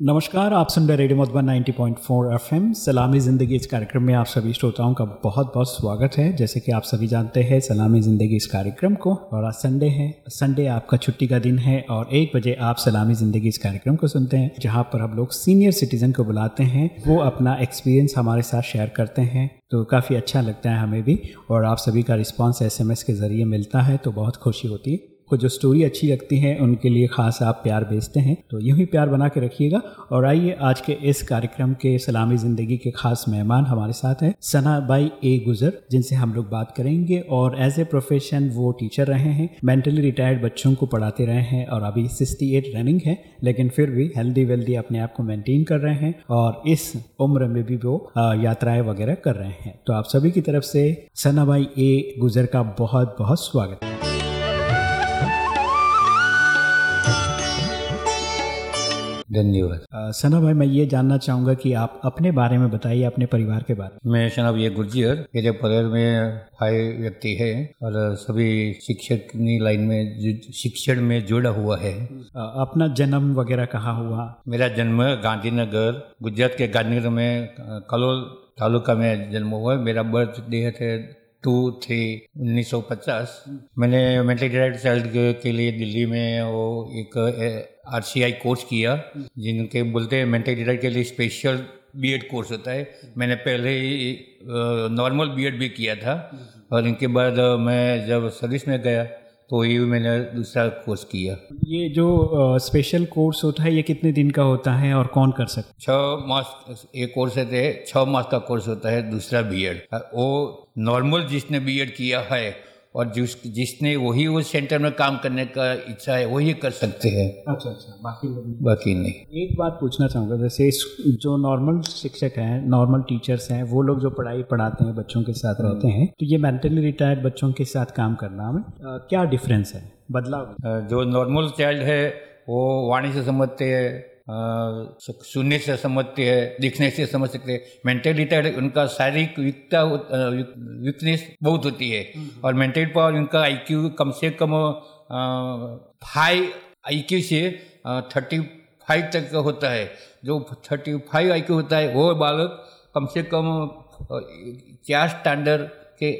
नमस्कार, आप सुन रहे रेडियो मधुबन 90.4 एफएम। सलामी ज़िंदगी इस कार्यक्रम में आप सभी श्रोताओं का बहुत बहुत स्वागत है। जैसे कि आप सभी जानते हैं, सलामी ज़िंदगी इस कार्यक्रम को और आज संडे है। संडे आपका छुट्टी का दिन है और एक बजे आप सलामी ज़िंदगी इस कार्यक्रम को सुनते हैं, जहाँ पर हम लोग सीनियर सिटीज़न को बुलाते हैं। वो अपना एक्सपीरियंस हमारे साथ शेयर करते हैं तो काफ़ी अच्छा लगता है हमें भी और आप सभी का रिस्पॉन्स एस के ज़रिए मिलता है तो बहुत खुशी होती है। को जो स्टोरी अच्छी लगती है, उनके लिए खास आप प्यार भेजते हैं तो यूँ ही प्यार बना के रखिएगा। और आइए आज के इस कार्यक्रम के सलामी ज़िंदगी के खास मेहमान हमारे साथ हैं, सना बाई ए गुजर, जिनसे हम लोग बात करेंगे। और एज ए प्रोफेशन वो टीचर रहे हैं मेंटली रिटायर्ड बच्चों को पढ़ाते रहे हैं, और अभी सिक्सटी एट रनिंग है, लेकिन फिर भी हेल्दी वेल्दी अपने आप को मेनटेन कर रहे हैं, और इस उम्र में भी वो यात्राएँ वगैरह कर रहे हैं। तो आप सभी की तरफ़ से सना बाई ए गुजर का बहुत बहुत स्वागत है। धन्यवाद। सना भाई मैं ये जानना चाहूँगा कि आप अपने बारे में बताइए अपने परिवार के बारे में। मैं शनाब ये गुर्जियर मेरे परिवार में भाई व्यक्ति है और सभी शिक्षक लाइन में शिक्षण में जुड़ा हुआ है। अपना जन्म वगैरह कहाँ हुआ? मेरा जन्म गांधीनगर गुजरात के गांधीनगर में कलोल तालुका में जन्म हुआ। मेरा बर्थ डे थे टू थ्री उन्नीस सौ पचास। मैंने मेंटली डिराइड चाइल्ड के लिए दिल्ली में वो एक आर सी आई कोर्स किया जिनके बोलते हैं मेंटल डिटाइड के लिए स्पेशल बीएड कोर्स होता है। मैंने पहले ही नॉर्मल बीएड भी किया था। और इनके बाद मैं जब सर्विस में गया तो ये मैंने दूसरा कोर्स किया। ये जो स्पेशल कोर्स होता है ये कितने दिन का होता है और कौन कर सकता है? छः मास ये कोर्स है छः मास का कोर्स होता है दूसरा बीएड वो नॉर्मल जिसने बीएड किया है और जिस जिसने वही उस सेंटर में काम करने का इच्छा है वही कर सकते हैं। अच्छा अच्छा बाकी बाकी नहीं। एक बात पूछना चाहूँगा जैसे जो नॉर्मल शिक्षक हैं नॉर्मल टीचर्स हैं वो लोग जो पढ़ाई पढ़ाते हैं बच्चों के साथ रहते हैं तो ये मेंटली रिटायर्ड बच्चों के साथ काम करना में क्या डिफरेंस है? बदलाव? जो नॉर्मल चाइल्ड है वो वाणी से समझते हैं सुनने से समझते हैं दिखने से समझ सकते हैं। मेंटेलिटी उनका शारीरिक विकता वीकनेस बहुत होती है। हम्म। और मेंटल पावर उनका आईक्यू कम से कम फाइव आईक्यू से थर्टी फाइव तक का होता है। जो थर्टी फाइव आई होता है वो बालक कम से कम चार स्टैंडर्ड के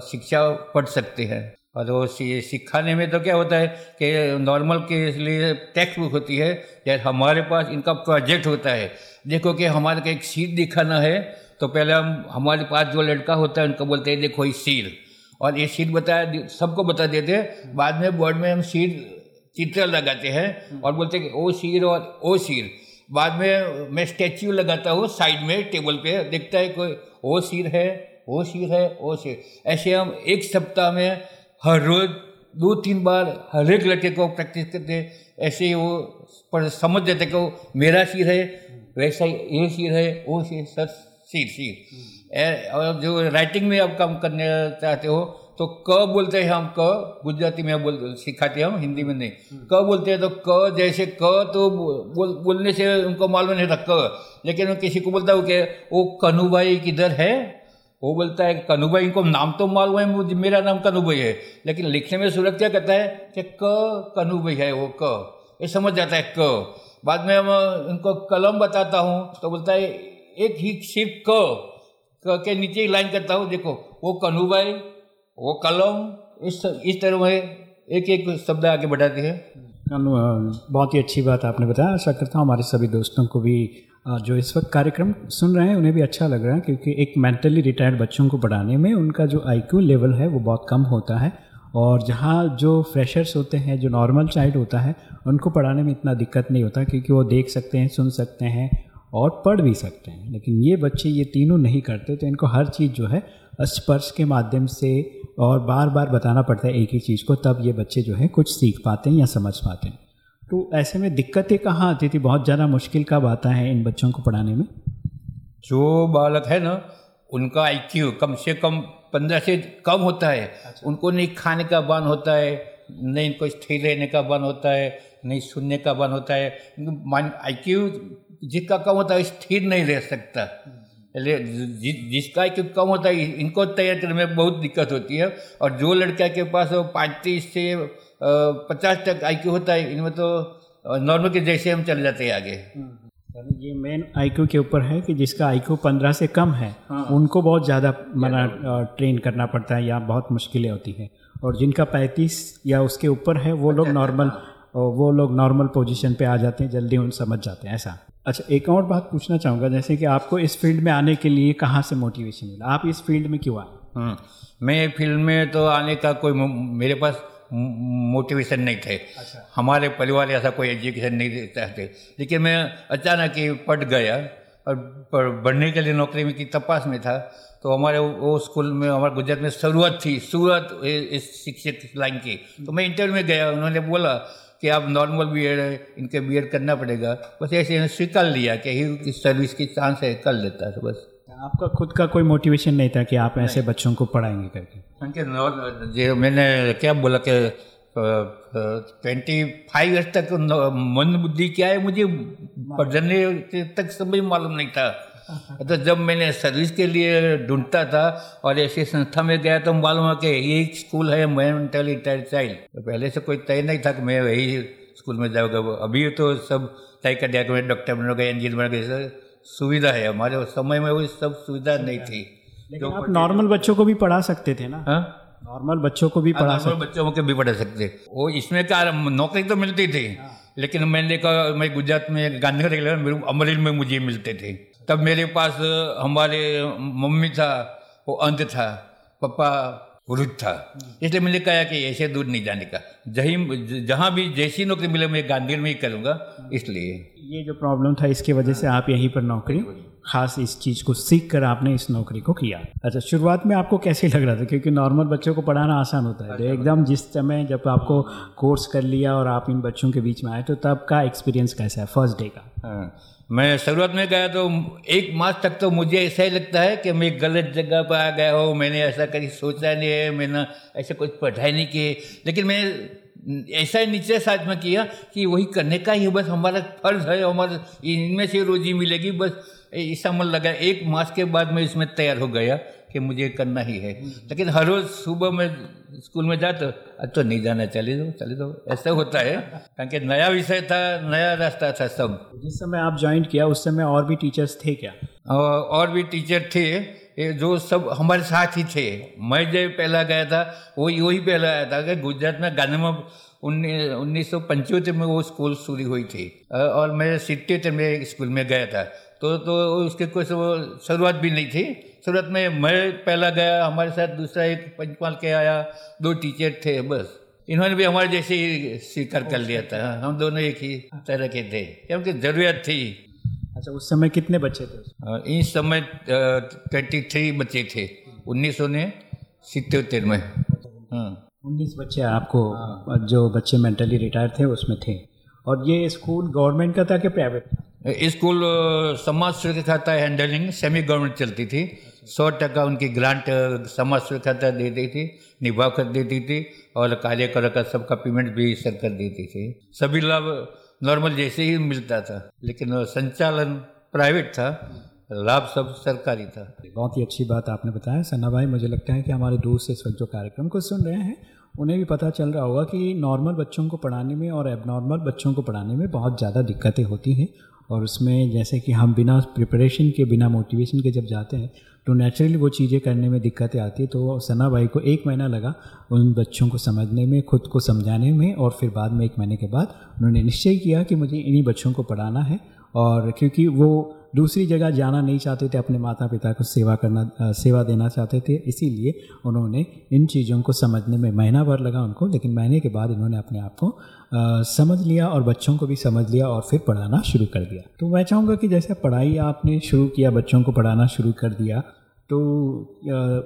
शिक्षा पढ़ सकते हैं। और वो सिखाने में तो क्या होता है कि नॉर्मल के लिए टेक्स्ट बुक होती है, या हमारे पास इनका प्रोजेक्ट होता है। देखो कि हमारे को एक सीट दिखाना है तो पहले हम, हमारे पास जो लड़का होता है, उनको बोलते हैं, देखो ये सीट और ये सीट बताया, सबको बता देते हैं। बाद में बोर्ड में हम सीट चित्र लगाते हैं और बोलते हैं कि ओ सीर और ओ सीर बाद में मैं स्टैच्यू लगाता हूँ साइड में टेबल पे। देखता है कोई, ओ सीर है, ओ सीर है, ओ सीर ऐसे हम एक सप्ताह में हर रोज दो तीन बार हर एक लड़के को प्रैक्टिस करते ऐसे ही वो पर समझ देते कि वो मेरा सिर है वैसा ही ये सिर है वो सिर सर सिर। सिर और जो राइटिंग में आप काम करने चाहते हो तो क बोलते हैं हम क गुजराती में बोल सिखाते हैं हम हिंदी में नहीं। क बोलते हैं तो क जैसे क तो बोल बोलने से उनको मालूम नहीं था क। लेकिन किसी को बोलता हूँ कि वो कनुभाई किधर है? वो बोलता है कनु भाई इनको नाम तो मालूम है, मुझे, मेरा नाम कनु भाई है। लेकिन लिखने में सूरत क्या कहता है कि क कनु भाई है वो क। ये समझ जाता है क। बाद में हम उनको कलम बताता हूँ तो बोलता है, एक ही सिर्फ़ क। क के नीचे लाइन करता हूँ, देखो, वो कनु भाई वो कलम, इस इस तरह में एक एक शब्द आगे बढ़ाते हैं। बहुत ही अच्छी बात आपने बताया। आशा करता हूँ हमारे सभी दोस्तों को भी जो इस वक्त कार्यक्रम सुन रहे हैं, उन्हें भी अच्छा लग रहा है क्योंकि एक मेंटली रिटायर्ड बच्चों को पढ़ाने में उनका जो आईक्यू लेवल है, वो बहुत कम होता है। और जहाँ जो फ्रेशर्स होते हैं, जो नॉर्मल चाइल्ड होता है, उनको पढ़ाने में इतना दिक्कत नहीं होता क्योंकि वो देख सकते हैं, सुन सकते हैं और पढ़ भी सकते हैं। लेकिन ये बच्चे ये तीनों नहीं करते तो इनको हर चीज़ जो है, स्पर्श के माध्यम से और बार बार बताना पड़ता है एक ही चीज़ को, तब ये बच्चे जो है कुछ सीख पाते हैं या समझ पाते हैं। तो ऐसे में दिक्कतें कहाँ आती थी? बहुत ज़्यादा मुश्किल कब आता है इन बच्चों को पढ़ाने में? जो बालक है ना उनका आईक्यू कम से कम पंद्रह से कम होता है। अच्छा। उनको नहीं खाने का बन होता है नहीं इनको स्थिर रहने का बन होता है नहीं सुनने का मन होता है। आई क्यू जिसका कम होता है स्थिर नहीं रह सकता। जि, जिसका आई क्यू कम होता है इनको तैयार करने में बहुत दिक्कत होती है। और जो लड़का के पास वो पैंतीस से पचास तक आईक्यू होता है इनमें तो नॉर्मल के जैसे हम चले जाते हैं आगे। ये मेन आईक्यू के ऊपर है कि जिसका आईक्यू पंद्रह से कम है हाँ। उनको बहुत ज़्यादा मना ट्रेन करना पड़ता है या बहुत मुश्किलें होती हैं। और जिनका पैंतीस या उसके ऊपर है वो लोग नॉर्मल वो लोग नॉर्मल पोजीशन पे आ जाते हैं जल्दी उन समझ जाते हैं ऐसा। अच्छा एक और बात पूछना चाहूँगा जैसे कि आपको इस फ़ील्ड में आने के लिए कहाँ से मोटिवेशन मिला? आप इस फ़ील्ड में क्यों आए? हम्म, मैं फ़ील्ड में तो आने का कोई मेरे पास मोटिवेशन नहीं थे। अच्छा। हमारे परिवार ऐसा कोई एजुकेशन नहीं देते थे लेकिन मैं अचानक ही पढ़ गया और बढ़ने के लिए नौकरी में की तपास में था। तो हमारे वो स्कूल में हमारे गुजरात में शुरुआत थी। शुरुआत इस शिक्षक लाइन की। तो मैं इंटरव्यू में गया। उन्होंने बोला कि आप नॉर्मल बी एड इनके बी एड करना पड़ेगा। बस ऐसे स्वीकार लिया कि ही सर्विस की चांस है कर लेता है। बस आपका खुद का कोई मोटिवेशन नहीं था कि आप ऐसे बच्चों को पढ़ाएँगे करके? जो मैंने क्या बोला कि ट्वेंटी फाइव ईयर्स तक मन बुद्धि क्या है मुझे पढ़ने तक समझ मालूम नहीं था। तो जब मैंने सर्विस के लिए ढूंढता था और ऐसी संस्था में गया तो मालूम है कि ये स्कूल है मेंटल रिटायर्ड चाइल्ड तो पहले से कोई तय नहीं था कि मैं वही स्कूल में जाऊँगा। अभी तो सब तय कर दिया कि मैं डॉक्टर बनूँगा इंजीनियर बनूँगा सुविधा है हमारे समय में वो सब सुविधा नहीं थी। लेकिन आप नॉर्मल बच्चों को भी पढ़ा सकते थे ना? हाँ? नॉर्मल बच्चों को भी हाँ, पढ़ा सकते। बच्चों को भी पढ़ा सकते। वो इसमें क्या नौकरी तो मिलती थी हाँ। लेकिन मैंने देखा मैं गुजरात में गांधीनगर अमरेली में मुझे मिलते थे। तब मेरे पास हमारे मम्मी था वो अंत था पापा वृद्ध था इसलिए मैंने कहा कि ऐसे दूर नहीं जाने का। जहीं जहाँ भी जैसी नौकरी मिले मैं गांधी में ही करूँगा इसलिए। ये जो प्रॉब्लम था इसकी वजह से आप यहीं पर नौकरी खास इस चीज़ को सीख कर आपने इस नौकरी को किया। अच्छा शुरुआत में आपको कैसे लग रहा था? क्योंकि नॉर्मल बच्चों को पढ़ाना आसान होता है। तो एकदम जिस समय जब आपको कोर्स कर लिया और आप इन बच्चों के बीच में आए तो तब का एक्सपीरियंस कैसा है? फ़र्स्ट डे का। हाँ। मैं शुरुआत में गया तो एक मास तक तो मुझे ऐसा ही लगता है कि मैं गलत जगह पर आ गया हूँ, मैंने ऐसा कभी सोचा नहीं है, मैंने ऐसा कुछ पढ़ाई नहीं किए लेकिन मैं ऐसा निचले साथ में किया कि वही करने का ही, बस हमारा फ़र्ज़ है, हमारा इनमें से रोजी मिलेगी, बस ऐसा मन लगा। एक मास के बाद मैं इसमें तैयार हो गया। कि मुझे करना ही है। लेकिन हर रोज़ सुबह में स्कूल में जाते अब तो नहीं जाना चले दो चले दो ऐसा होता है क्योंकि नया विषय था नया रास्ता था सब। जिस समय आप ज्वाइन किया उस समय और भी टीचर्स थे क्या? और भी टीचर थे जो सब हमारे साथ ही थे। मैं जब पहला गया था वही वही पहला आया था कि गुजरात में गांधी में उन्नीस सौ में वो स्कूल शुरू हुई थी। और मैं सितहत्तर में स्कूल में गया था। तो तो उसके कोई शुरुआत भी नहीं थी। शुरुआत में मैं पहला गया हमारे साथ दूसरा एक पंचपाल के आया दो टीचर थे बस। इन्होंने भी हमारे जैसे ही स्वीकार कर लिया था। हम दोनों एक ही तरह के थे क्योंकि ज़रूरत थी। अच्छा उस समय कितने बच्चे थे इस समय ट्वेंटी थ्री बच्चे थे। उन्नीस सौ ने सितहत्तर में। हाँ। उन्नीस बच्चे आपको। जो बच्चे मेंटली रिटायर थे उसमें थे। और ये स्कूल गवर्नमेंट का था कि प्राइवेट था स्कूल समाज सुरक्षा खाता हैंडलिंग सेमी गवर्नमेंट चलती थी। सौ टका उनकी ग्रांट समाज सुरक्षा खाता दे थी निभा कर देती थी और कार्यकर का सबका पेमेंट भी सरकार देती थी सभी लाभ नॉर्मल जैसे ही मिलता था, लेकिन संचालन प्राइवेट था, लाभ सब सरकारी था। बहुत ही अच्छी बात आपने बताया। सन्ना भाई, मुझे लगता है कि हमारे दोस्त इस वक्त जो कार्यक्रम को सुन रहे हैं, उन्हें भी पता चल रहा होगा कि नॉर्मल बच्चों को पढ़ाने में और एबनॉर्मल बच्चों को पढ़ाने में बहुत ज़्यादा दिक्कतें होती हैं। और उसमें जैसे कि हम बिना प्रिपरेशन के, बिना मोटिवेशन के जब जाते हैं तो नेचुरली वो चीज़ें करने में दिक्कतें आती है। तो सना भाई को एक महीना लगा उन बच्चों को समझने में, खुद को समझाने में और फिर बाद में एक महीने के बाद उन्होंने निश्चय किया कि मुझे इन्हीं बच्चों को पढ़ाना है और क्योंकि वो दूसरी जगह जाना नहीं चाहते थे अपने माता पिता को सेवा करना सेवा देना चाहते थे इसीलिए उन्होंने इन चीज़ों को समझने में महीना भर लगा उनको लेकिन महीने के बाद इन्होंने अपने आप को समझ लिया और बच्चों को भी समझ लिया और फिर पढ़ाना शुरू कर दिया। तो मैं चाहूँगा कि जैसे पढ़ाई आपने शुरू किया बच्चों को पढ़ाना शुरू कर दिया तो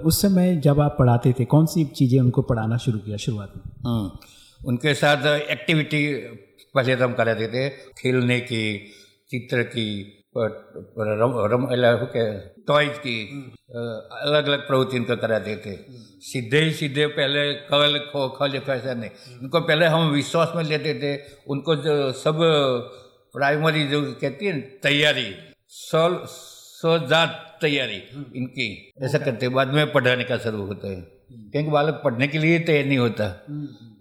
उस समय जब आप पढ़ाते थे कौन सी चीज़ें उनको पढ़ाना शुरू किया शुरुआत में? हम्म, उनके साथ एक्टिविटी पहले तो हम कराते थे खेलने की चित्र की રમ રમ એટલે શું કે टॉयज की अलग अलग प्रवृत्ति इनको कराते थे सीधे ही सीधे पहले कल खो ख लिखो ऐसा नहीं उनको पहले हम विश्वास में लेते थे उनको जो सब प्राइमरी जो कहती है तैयारी सोल स्वजात तैयारी इनकी ऐसा करते बाद में पढ़ाने का शुरू होता है क्योंकि बालक पढ़ने के लिए तैयार नहीं होता।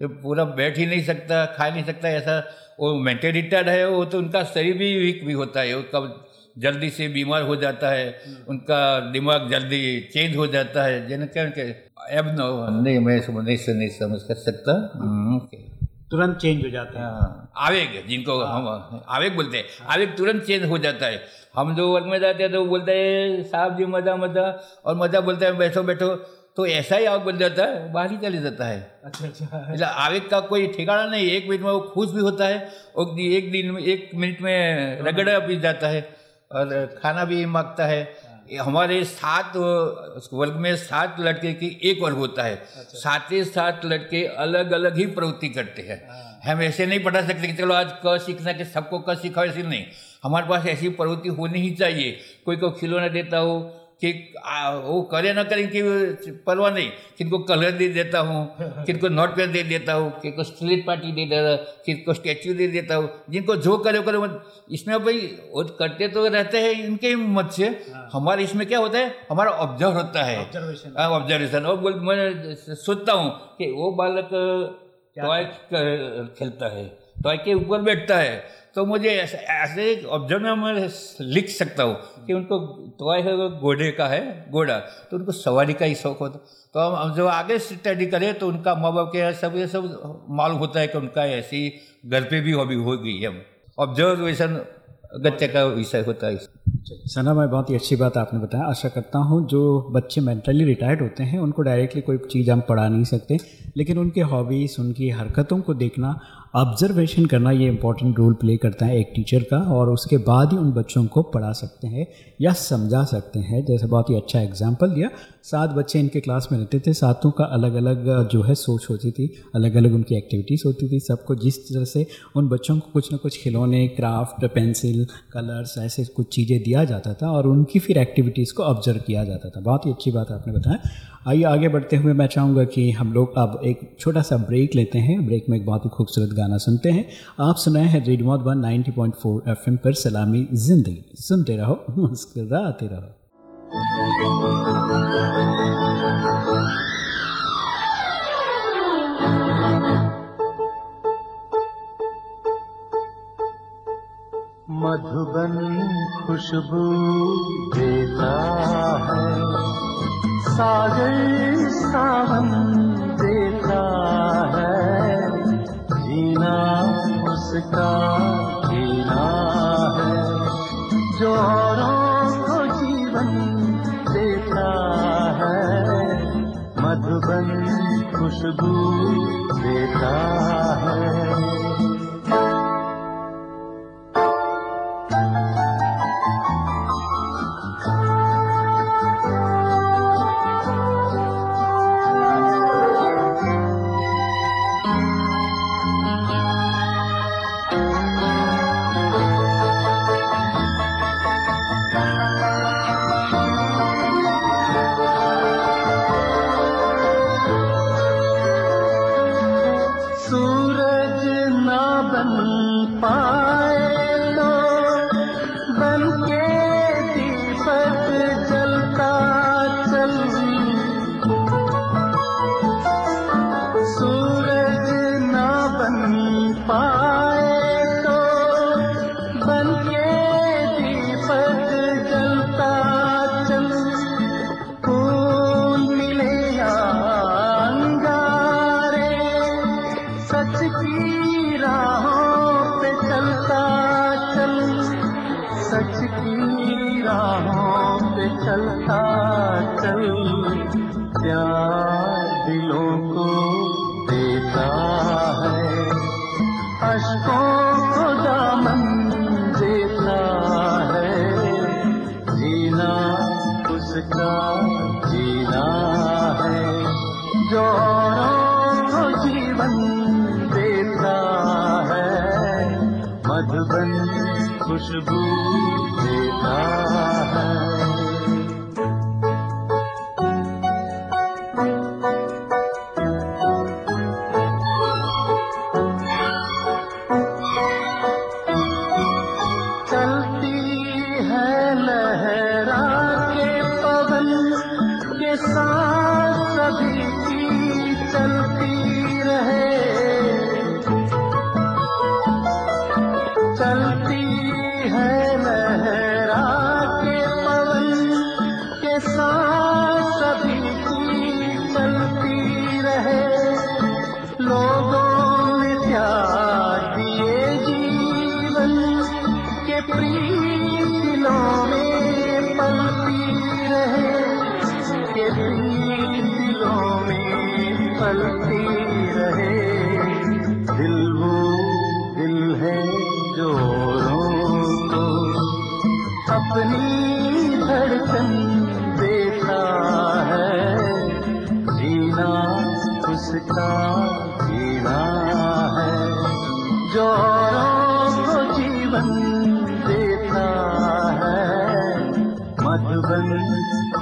ये पूरा बैठ ही नहीं सकता खा नहीं सकता ऐसा वो मेंटल रिटायर्ड है वो तो उनका शरीर भी वीक भी होता है वो कब जल्दी से बीमार हो जाता है उनका दिमाग जल्दी चेंज हो जाता है जिन के अब नहीं मैं समझ नहीं से नहीं समझ कर सकता। हम्म, तुरंत चेंज हो जाता है। हाँ, आवेग जिनको हम आवेग बोलते हैं आवेग तुरंत चेंज हो जाता है। हम जो वर्ग में जाते हैं तो वो बोलते हैं साहब जी मज़ा मज़ा और मज़ा बोलते हैं बैठो बैठो। तो ऐसा ही आग बन जाता है बाहर ही चले जाता है। अच्छा अच्छा। मतलब आवेग का कोई ठिकाना नहीं एक मिनट में वो खुश भी होता है और एक दिन में एक मिनट में रगड़ा भी जाता है और खाना भी माँगता है। हमारे सात वर्ग में सात लड़के की एक वर्ग होता है। साते सात लड़के अलग अलग ही प्रवृत्ति करते हैं। हम ऐसे नहीं पढ़ा सकते कि चलो आज क सीखना कि सबको क सीखा ऐसे नहीं। हमारे पास ऐसी प्रवृत्ति होनी ही चाहिए। कोई को खिलौना देता हो कि आ, वो करे ना करें कि परवाह नहीं। किनको कलर दे देता हूँ किनको नोट पेन दे देता हूँ किनको स्ट्रीट पार्टी दे देता किनको स्टैचू दे देता हूँ। जिनको जो करे करे। मत इसमें भाई वो करते तो रहते हैं इनके मत से। हमारे इसमें क्या होता है? हमारा ऑब्ज़र्व होता है। ऑब्जर्वेशन और बोल मैं सोचता हूँ कि वो बालक टॉय खेलता है। टॉय के ऊपर बैठता है। तो मुझे ऐसे ऐसे ऑब्ज़र्व में मैं लिख सकता हूँ। कि उनको टॉय है घोड़े का है घोड़ा तो उनको सवारी का ही शौक होता। तो हम हम जो आगे स्टडी करें तो उनका माँ बाप के यहाँ सब, ये सब मालूम होता है कि उनका ऐसी घर पे भी हॉबी हो गई है। ऑब्जर्वेशन अगत्य का विषय होता है। सना, मैं बहुत ही अच्छी बात आपने बताया। आशा करता हूँ जो बच्चे मेंटली रिटायर्ड होते हैं, उनको डायरेक्टली कोई चीज़ हम पढ़ा नहीं सकते। लेकिन उनके हॉबीज़ उनकी हरकतों को देखना ऑब्जर्वेशन करना ये इंपॉर्टेंट रोल प्ले करता है एक टीचर का और उसके बाद ही उन बच्चों को पढ़ा सकते हैं या समझा सकते हैं। जैसे बहुत ही अच्छा एग्ज़ाम्पल दिया। सात बच्चे इनके क्लास में रहते थे। सातों का अलग अलग जो है सोच होती थी। अलग अलग उनकी एक्टिविटीज़ होती थी। सबको जिस तरह से उन बच्चों को कुछ ना कुछ खिलौने क्राफ्ट पेंसिल कलर्स ऐसे कुछ चीज़ें दिया जाता था और उनकी फिर एक्टिविटीज़ को ऑब्ज़र्व किया जाता था। बहुत ही अच्छी बात आपने बताया। आइए आगे बढ़ते हुए मैं चाहूँगा कि हम लोग अब एक छोटा सा ब्रेक लेते हैं। ब्रेक में एक बहुत ही खूबसूरत गाना सुनते हैं। आप सुनाए हैं red mod one ninety point four F पर सलामी ज़िंदगी। सुनते रहो, मुस्कुराते रहो। मधुबन खुशबू देता है। देता है। जीना उसका जीना है। जो को जीवन देता है। मधुबन खुशबू देता है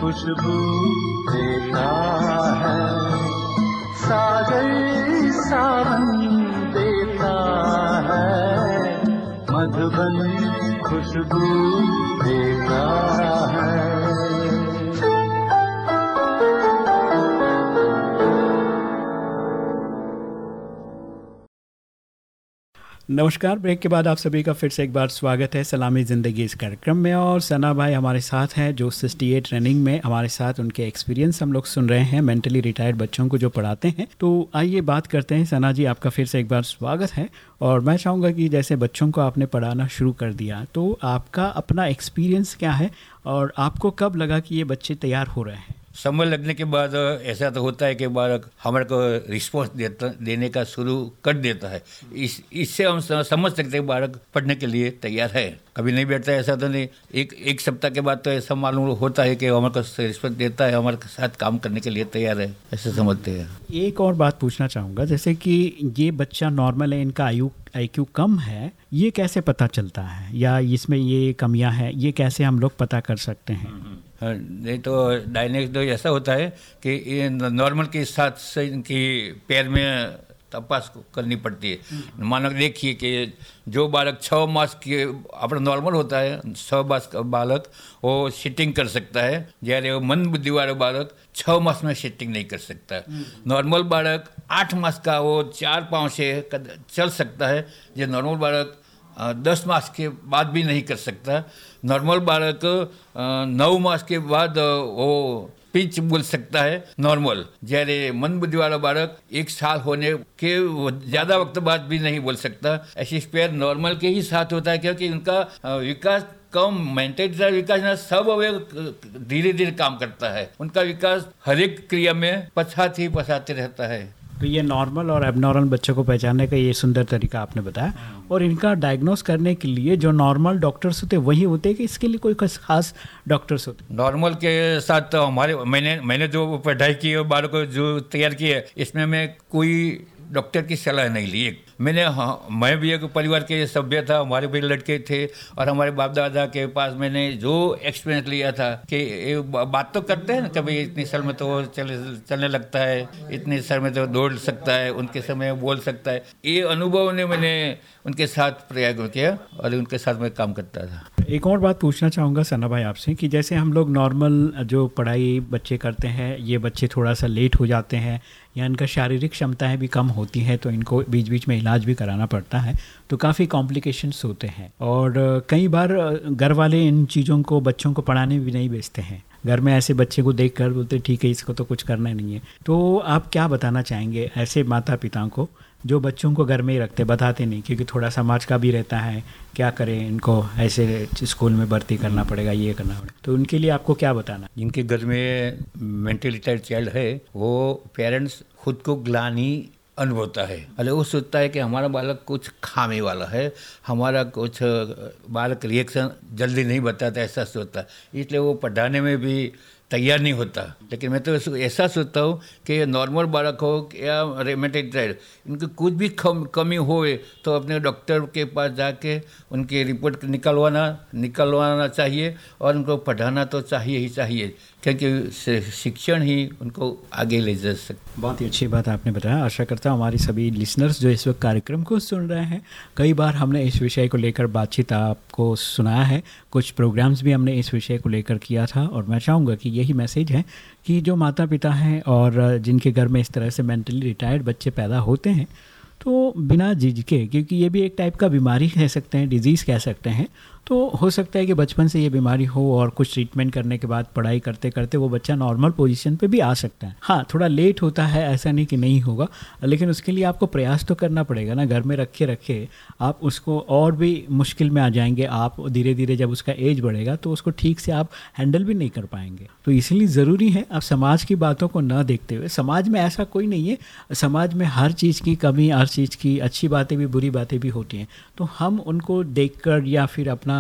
खुशबू देता है। सागर सावन देता है। मधुबन खुशबू देता है। नमस्कार। ब्रेक के बाद आप सभी का फिर से एक बार स्वागत है सलामी ज़िंदगी इस कार्यक्रम में और सना भाई हमारे साथ हैं जो 68 रनिंग में हमारे साथ उनके एक्सपीरियंस हम लोग सुन रहे हैं मेंटली रिटायर्ड बच्चों को जो पढ़ाते हैं। तो आइए बात करते हैं। सना जी, आपका फिर से एक बार स्वागत है और मैं चाहूँगा कि जैसे बच्चों को आपने पढ़ाना शुरू कर दिया तो आपका अपना एक्सपीरियंस क्या है और आपको कब लगा कि ये बच्चे तैयार हो रहे हैं? समय लगने के बाद ऐसा तो होता है कि बालक हमारे को रिस्पॉन्स देता देने का शुरू कर देता है। इस इससे हम समझ सकते हैं बालक पढ़ने के लिए तैयार है। कभी नहीं बैठता ऐसा तो नहीं। एक एक सप्ताह के बाद तो ऐसा मालूम होता है कि हमारे को रिस्पॉन्स देता है हमारे साथ काम करने के लिए तैयार है ऐसे समझते हैं। एक और बात पूछना चाहूँगा जैसे कि ये बच्चा नॉर्मल है इनका आयु आईक्यू कम है ये कैसे पता चलता है? या इसमें ये कमियाँ हैं ये कैसे हम लोग पता कर सकते हैं? हाँ, नहीं तो डायनेक्स तो ऐसा होता है कि नॉर्मल के साथ से इनकी पैर में तपास करनी पड़ती है। मानो देखिए कि जो बालक छः मास के अपना नॉर्मल होता है छः मास का बालक वो सिटिंग कर सकता है। जैसे वो मंद बुद्धि वाला बालक छः मास में सिटिंग नहीं कर सकता। नॉर्मल बालक आठ मास का वो चार पाँव से चल सकता है। जो नॉर्मल बालक दस मास के बाद भी नहीं कर सकता। नॉर्मल बालक नौ मास के बाद वो पिच बोल सकता है, नॉर्मल। जैसे मन बुद्धि वाला बालक एक साल होने के ज़्यादा वक्त बाद भी नहीं बोल सकता। ऐसे स्पेयर नॉर्मल के ही साथ होता है, क्योंकि उनका विकास कम मेंटल विकास ना, सब अवयव धीरे धीरे काम करता है। उनका विकास हर एक क्रिया में पछाते ही पछाते रहता है। तो ये नॉर्मल और एबनॉर्मल बच्चों को पहचानने का ये सुंदर तरीका आपने बताया। और इनका डायग्नोस करने के लिए जो नॉर्मल डॉक्टर्स होते वही होते हैं कि इसके लिए कोई खास- डॉक्टर्स होते नॉर्मल के साथ हमारे मैंने मैंने जो पढ़ाई की है बालों को जो तैयार की है इसमें मैं कोई डॉक्टर की सलाह नहीं ली। मैंने हाँ मैं भी एक परिवार के सभ्य था, हमारे भी लड़के थे और हमारे बाप दादा के पास मैंने जो एक्सपीरियंस लिया था कि बात तो करते हैं ना कभी इतनी साल में तो चले, चलने लगता है, इतने साल में तो दौड़ सकता है, उनके समय बोल सकता है। ये अनुभव ने मैंने उनके साथ प्रयाग किया और उनके साथ मैं काम करता था। एक और बात पूछना चाहूँगा सना भाई आपसे कि जैसे हम लोग नॉर्मल जो पढ़ाई बच्चे करते हैं, ये बच्चे थोड़ा सा लेट हो जाते हैं या इनका शारीरिक क्षमताएँ भी कम होती हैं तो इनको बीच बीच में इलाज भी कराना पड़ता है तो काफ़ी कॉम्प्लिकेशंस होते हैं। और कई बार घर वाले इन चीज़ों को, बच्चों को पढ़ाने भी नहीं भेजते हैं। घर में ऐसे बच्चे को देख कर बोलते ठीक है, इसको तो कुछ करना नहीं है। तो आप क्या बताना चाहेंगे ऐसे माता पिता को, जो बच्चों को घर में ही रखते, बताते नहीं, क्योंकि थोड़ा समाज का भी रहता है, क्या करें, इनको ऐसे स्कूल में भर्ती करना पड़ेगा, ये करना पड़ेगा। तो उनके लिए आपको क्या बताना? जिनके घर में मेंटली रिटायर्ड चाइल्ड है, वो पेरेंट्स खुद को ग्लानी अनुभवता है। अरे वो सोचता है कि हमारा बालक कुछ खामे वाला है हमारा कुछ बालक रिएक्शन जल्दी नहीं बताता ऐसा सोचता इसलिए वो पढ़ाने में भी तैयार नहीं होता। लेकिन मैं तो ऐसा- सोचता हूँ कि नॉर्मल बालक हो या रेमेटेड इनकी कुछ भी कम, कमी हो तो अपने डॉक्टर के पास जाके उनकी रिपोर्ट निकलवाना निकलवाना चाहिए और उनको पढ़ाना तो चाहिए ही चाहिए। क्योंकि शिक्षण ही उनको आगे ले जा सकता बहुत ही अच्छी बात आपने बताया। आशा करता हूँ हमारी सभी लिसनर्स जो इस वक्त कार्यक्रम को सुन रहे हैं, कई बार हमने इस विषय को लेकर बातचीत आपको सुनाया है। कुछ प्रोग्राम्स भी हमने इस विषय को लेकर किया था और मैं चाहूँगा कि यही मैसेज है कि जो माता पिता हैं और जिनके घर में इस तरह से मेंटली रिटायर्ड बच्चे पैदा होते हैं तो बिना झिझके, क्योंकि ये भी एक टाइप का बीमारी कह सकते हैं डिज़ीज़ कह सकते हैं तो हो सकता है कि बचपन से ये बीमारी हो और कुछ ट्रीटमेंट करने के बाद पढ़ाई करते करते वो बच्चा नॉर्मल पोजीशन पे भी आ सकता है। हाँ थोड़ा लेट होता है, ऐसा नहीं कि नहीं होगा, लेकिन उसके लिए आपको प्रयास तो करना पड़ेगा ना, घर में रखे रखे, आप उसको और भी मुश्किल में आ जाएँगे, आप धीरे धीरे जब उसका एज बढ़ेगा तो उसको ठीक से आप हैंडल भी नहीं कर पाएँगे। तो इसीलिए ज़रूरी है, आप समाज की बातों को न देखते हुए, समाज में ऐसा कोई नहीं है, समाज में हर चीज़ की कमी, हर चीज़ की अच्छी बातें भी, बुरी बातें भी होती हैं। तो हम उनको देखकर या फिर अपना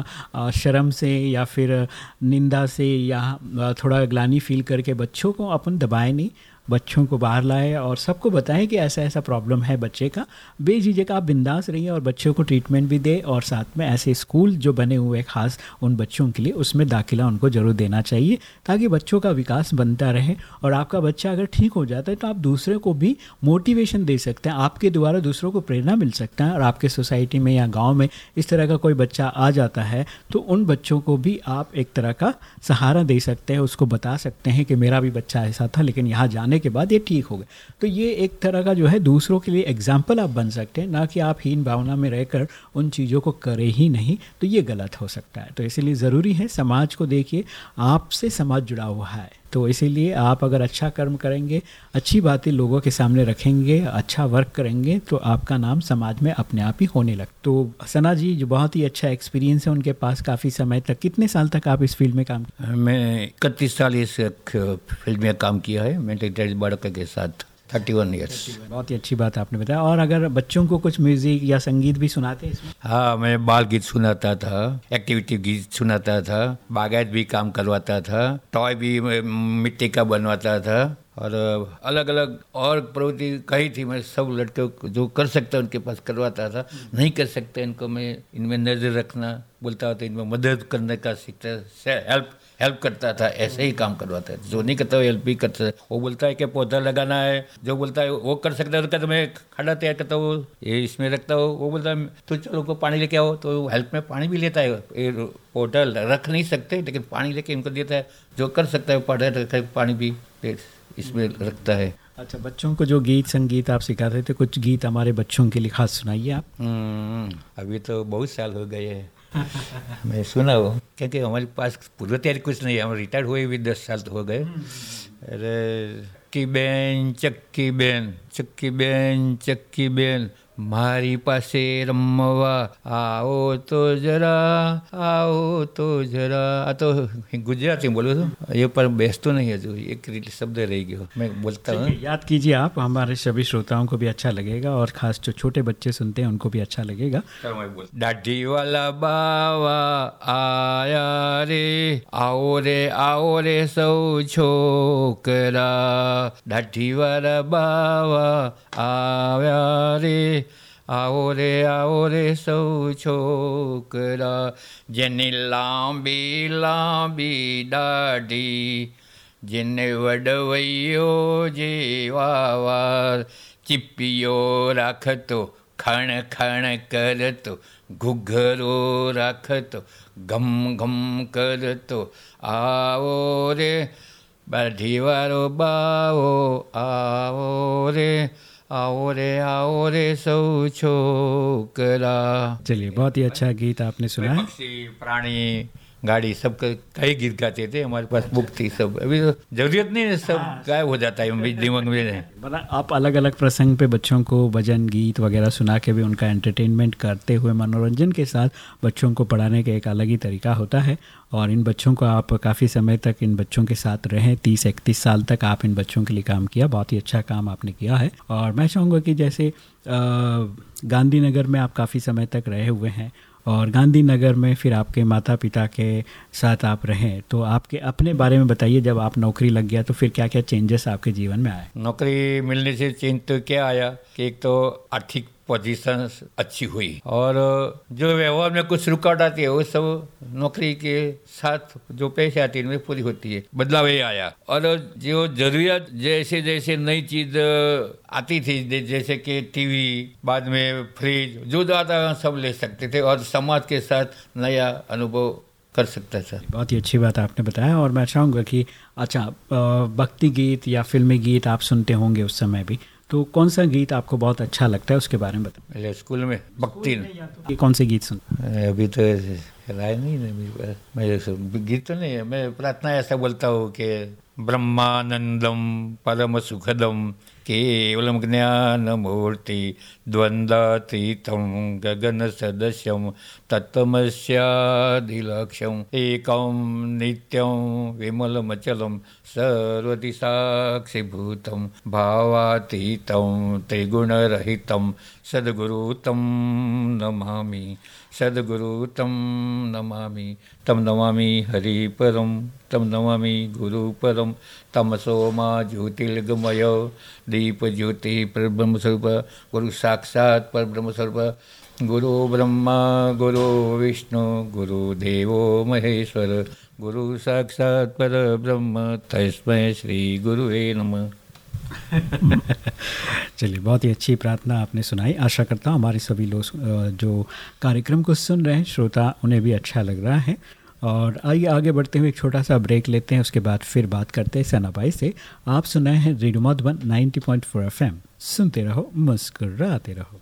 शर्म से या फिर निंदा से या थोड़ा ग्लानी फील करके बच्चों को अपन दबाए नहीं। बच्चों को बाहर लाए और सबको बताएँ कि ऐसा ऐसा प्रॉब्लम है बच्चे का। बेझिझक आप बिंदास रहिए और बच्चों को ट्रीटमेंट भी दे और साथ में ऐसे स्कूल जो बने हुए खास उन बच्चों के लिए उसमें दाखिला उनको ज़रूर देना चाहिए ताकि बच्चों का विकास बनता रहे और आपका बच्चा अगर ठीक हो जाता है तो आप दूसरे को भी मोटिवेशन दे सकते हैं, आपके द्वारा दूसरों को प्रेरणा मिल सकता है और आपके सोसाइटी में या गाँव में इस तरह का कोई बच्चा आ जाता है तो उन बच्चों को भी आप एक तरह का सहारा दे सकते हैं, उसको बता सकते हैं कि मेरा भी बच्चा ऐसा था लेकिन यहाँ जाने के बाद ये ठीक हो गए। तो ये एक तरह का जो है दूसरों के लिए एग्ज़ाम्पल आप बन सकते हैं, ना कि आप हीन भावना में रहकर उन चीज़ों को करें ही नहीं तो ये गलत हो सकता है। तो इसीलिए ज़रूरी है समाज को देखिए, आपसे समाज जुड़ा हुआ है। तो इसीलिए आप अगर अच्छा कर्म करेंगे, अच्छी बातें लोगों के सामने रखेंगे अच्छा वर्क करेंगे तो आपका नाम समाज में अपने आप ही होने लग तो सना जी, जो बहुत ही अच्छा एक्सपीरियंस है उनके पास काफ़ी समय तक, कितने साल तक आप इस फ़ील्ड में काम मैं इकतीस साल इस फ़ील्ड में काम किया है मेंटेड बड़क के साथ। थर्टी वन ईयर्स बहुत ही अच्छी बात आपने बताया। और अगर बच्चों को कुछ म्यूज़िक या संगीत भी सुनाते हैं इसमें? हाँ मैं बाल गीत सुनाता था एक्टिविटी गीत सुनाता था बागायत भी काम करवाता था टॉय भी मिट्टी का बनवाता था और अलग अलग और प्रवृत्ति कही थी मैं सब लड़के जो कर सकता उनके पास करवाता था। नहीं कर सकते इनको मैं इनमें नज़र रखना बोलता था इनमें मदद करने का सीखता हेल्प हेल्प करता था ऐसे ही काम करवाता है जो नहीं करता वो हेल्प भी करता है वो बोलता है कि पौधा लगाना है। जो बोलता है वो कर सकता है तो मैं खड़ा तैयार करता हूँ ये इसमें रखता हूँ वो बोलता है तो चलो को पानी लेके आओ। तो हेल्प में पानी भी लेता है। ये पौधा रख नहीं सकते लेकिन पानी लेके इनको देता है। जो कर सकता है पौधा रख पानी भी इसमें रखता है। अच्छा बच्चों को जो गीत संगीत आप सिखाते थे कुछ गीत हमारे बच्चों के लिए खास सुनाइए आप। हम्म, अभी तो बहुत साल हो गए हैं। मैं सुना हो क्योंकि हमारे पास पूर्व तैयारी तो कुछ नहीं हम रिटायर हुए भी दस साल तो हो गए। हम्म, अरे चक्की बहन चक्की बहन चक्की बहन चक्की बहन। મારી પાસે રમવા આવો તો જરા આવો તો જરા આ તો ગુજરાતી બોલું છું ये पर બેસતો नहीं હજુ एक शब्द रह गयो मैं बोलता हूँ याद कीजिए आप हमारे सभी श्रोताओं को भी अच्छा लगेगा और खास जो छोटे बच्चे सुनते हैं उनको भी अच्छा लगेगा દાઢી વાલા બાવા આયા રે આવો રે આવો રે સૌ છોકરા દાઢી વાળા બાવા આવ્યા રે આવો રે આવો રે સૌ છોકરા, જેની લાંબી લાંબી દાઢી, જેને વડવૈયો જેવા વાર, ચીપિયો રાખતો, ખણ ખણ કરતો, ઘુઘરો રાખતો ઘમ ઘમ કરતો, આવો રે, બાઢીવાળો બાવો, આવો રે आओ रे आओ रे सौ छोकरा। चलिए बहुत ही अच्छा गीत आपने सुना पक्षी प्राणी। गाड़ी सब कई गीत गाते थे हमारे पास बुक थी सब। अभी तो ज़रूरत नहीं है सब गायब हो जाता है दिमाग में आप अलग अलग प्रसंग पे बच्चों को भजन गीत वगैरह सुना के भी उनका एंटरटेनमेंट करते हुए मनोरंजन के साथ बच्चों को पढ़ाने का एक अलग ही तरीका होता है। और इन बच्चों को आप काफ़ी समय तक इन बच्चों के साथ रहें तीस इकतीस साल तक आप इन बच्चों के लिए काम किया बहुत ही अच्छा काम आपने किया है। और मैं चाहूँगा कि जैसे गांधीनगर में आप काफ़ी समय तक रहे हुए हैं और गांधीनगर में फिर आपके माता पिता के साथ आप रहें। तो आपके अपने बारे में बताइए, जब आप नौकरी लग गया तो फिर क्या क्या चेंजेस आपके जीवन में आए? नौकरी मिलने से चेंज तो क्या आया कि एक तो आर्थिक पोजीशन अच्छी हुई। और, जो व्यवहार में कुछ रुकावट आती है, वो सब नौकरी के साथ जो पैसे आती है पूरी होती है। बदलाव ये आया। और जो जरूरियात जैसे जैसे नई चीज़ आती थी जैसे कि टीवी, बाद में फ्रिज, जो जो आता सब ले सकते थे, और समाज के साथ नया अनुभव कर सकता था। बहुत ही अच्छी बात आपने बताया, और मैं चाहूँगा कि अच्छा भक्ति गीत या फिल्मी गीत आप सुनते होंगे उस समय भी। तो कौन सा गीत आपको बहुत अच्छा लगता है उसके बारे में बताओ मेरे स्कूल में भक्ति ये कौन से गीत सुन अभी तो राय नहीं है मेरे पास मेरे गीत तो नहीं है मैं प्रार्थना ऐसा बोलता हूँ कि ब्रह्मानंदम परम सुखदम। केवलं ज्ञानमूर्ति द्वन्द्वातीतं गगनसदस्यं तत्तमस्यादिलक्षं एकं नित्यं विमलमचलं सर्वतिसाक्षिभूतं भावातीतं त्रिगुणरहितं सद्गुरुतं नमामि। त्रिगुणरहितम सद्गुरुतम नमामि सद्गुरुतं नमामि, तं नमामि हरिपरं, तं नमामि गुरुपरं। तमसो मा ज्योतिर्गमय दीपज्योति परब्रह्मस्वरूप गुरु साक्षात् परब्रह्मस्वरूप। गुरु ब्रह्मा, गुरु विष्णु गुरुदेवो महेश्वर। गुरु साक्षात् परब्रह्म श्री गुरुवे नमः। चलिए, बहुत ही अच्छी प्रार्थना आपने सुनाई। आशा करता हूँ हमारे सभी लोग जो कार्यक्रम को सुन रहे हैं, श्रोता, उन्हें भी अच्छा लग रहा है। और आइए, आगे बढ़ते हुए एक छोटा सा ब्रेक लेते हैं, उसके बाद फिर बात करते हैं सनाबाई से। आप सुनाए हैं रेडियो मधुबन 90.4 एफएम सुनते रहो, मुस्कुराते रहो।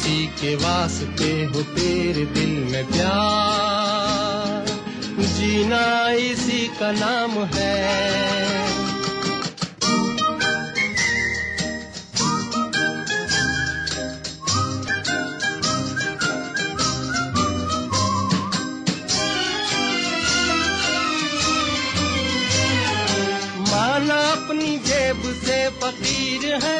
किसी के वास्ते हो तेरे दिल में प्यार। जीना इसी का नाम है। माना अपनी जेब से फकीर है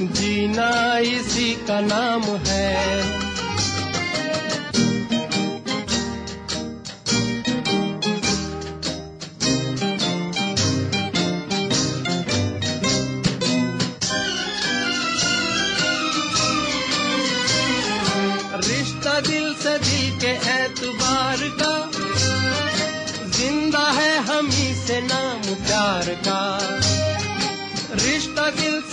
जीना इसी का नाम है। रिश्ता दिल से दिल के एतबार का से नाम प्यार का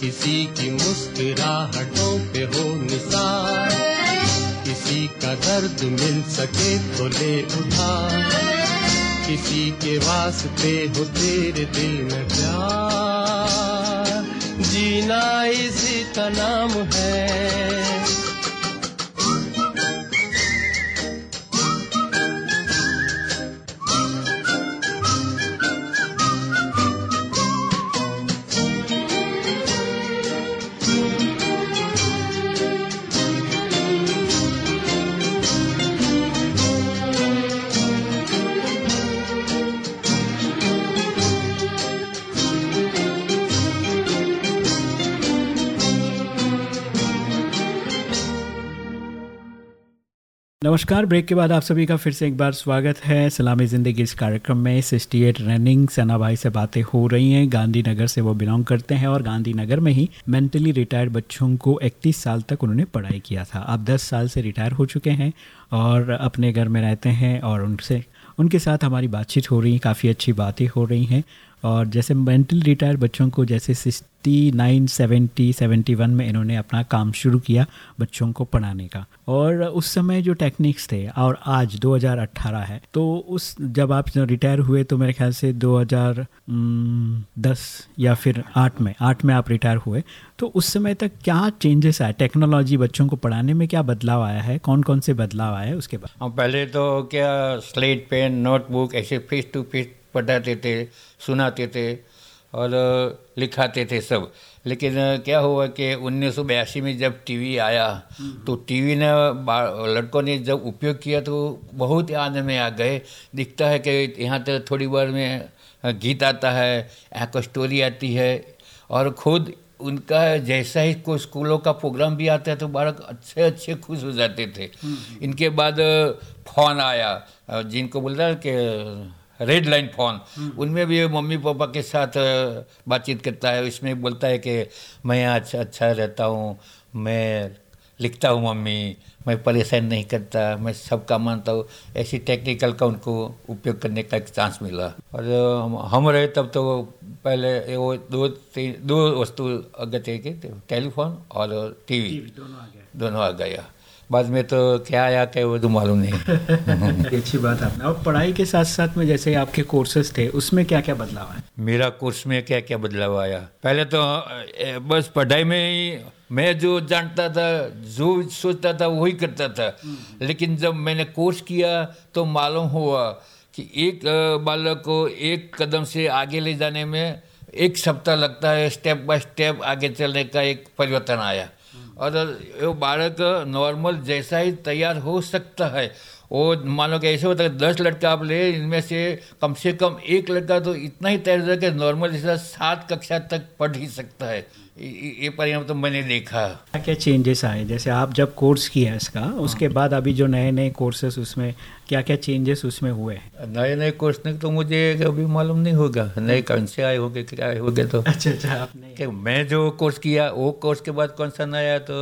किसी की मुस्कुराहटों पे हो निसार। किसी का दर्द मिल सके तो ले उठा किसी के वास्ते हो तेरे दिल में प्यार। जीना इसी का नाम है। नमस्कार, ब्रेक के बाद आप सभी का फिर से एक बार स्वागत है। सलामी ज़िंदगी इस कार्यक्रम में सिक्सटी एट रनिंग सना भाई से बातें हो रही हैं। गांधीनगर से वो बिलोंग करते हैं और गांधीनगर में ही मेंटली रिटायर्ड बच्चों को 31 साल तक उन्होंने पढ़ाई किया था। अब 10 साल से रिटायर हो चुके हैं और अपने घर में रहते हैं और उनसे, उनके साथ हमारी बातचीत हो रही है, काफ़ी अच्छी बातें हो रही हैं। और जैसे मेंटल रिटायर बच्चों को जैसे sixty nine seventy seventy one में इन्होंने अपना काम शुरू किया बच्चों को पढ़ाने का। और उस समय जो टेक्निक्स थे, और आज 2018 है तो उस जब आप रिटायर हुए तो मेरे ख्याल से 2010 या फिर आठ में आठ में आप रिटायर हुए तो उस समय तक क्या चेंजेस आए? टेक्नोलॉजी बच्चों को पढ़ाने में क्या बदलाव आया है? कौन कौन से बदलाव आए उसके बाद? पहले तो क्या स्लेट पेन नोटबुक ऐसे फेस टू फेस पढ़ाते थे सुनाते थे और लिखाते थे सब। लेकिन क्या हुआ कि उन्नीस सौ बयासी में जब टीवी आया तो टीवी ने लड़कों ने जब उपयोग किया तो बहुत ही आनंद में आ गए। दिखता है कि यहाँ तो थोड़ी बार में गीत आता है यहाँ को स्टोरी आती है। और खुद उनका जैसा ही कोई स्कूलों का प्रोग्राम भी आता है तो बालक अच्छे अच्छे खुश हो जाते थे। इनके बाद फ़ोन आया जिनको बोल रहा है कि रेड लाइन फ़ोन उनमें भी मम्मी पापा के साथ बातचीत करता है। इसमें बोलता है कि मैं अच्छा अच्छा रहता हूँ मैं लिखता हूँ मम्मी मैं परेशान नहीं करता मैं सबका मानता हूँ। ऐसी टेक्निकल का उनको उपयोग करने का एक चांस मिला। और हम रहे तब तो पहले वो दो तीन दो वस्तु अगत्य के टेलीफोन और टीवी। दोनों आ गया। बाद में तो क्या आया क्या वो तो मालूम नहीं। अच्छी बात आपने। और पढ़ाई के साथ साथ में जैसे आपके कोर्सेज थे उसमें क्या क्या बदलाव आया मेरा कोर्स में क्या क्या बदलाव आया? पहले तो बस पढ़ाई में ही मैं जो जानता था जो सोचता था वही करता था। लेकिन जब मैंने कोर्स किया तो मालूम हुआ कि एक बालक को एक कदम से आगे ले जाने में एक सप्ताह लगता है स्टेप बाय स्टेप आगे चलने का एक परिवर्तन आया। और वो बालक नॉर्मल जैसा ही तैयार हो सकता है। वो मान लो कि ऐसे होता है दस लड़का आप ले, इनमें से कम से कम एक लड़का तो इतना ही तैयार होता है कि नॉर्मल जैसा सात कक्षा तक पढ़ ही सकता है। ये परिणाम तो मैंने देखा। क्या क्या चेंजेस आए? जैसे आप जब कोर्स किया इसका उसके बाद अभी जो नए नए कोर्सेस उसमें क्या क्या चेंजेस उसमें हुए? नए नए कोर्स ने तो मुझे अभी मालूम नहीं होगा। नए कौन से आए होंगे क्या आए होंगे तो। अच्छा अच्छा आपने कि मैं जो कोर्स किया वो कोर्स के बाद कौन सा नया तो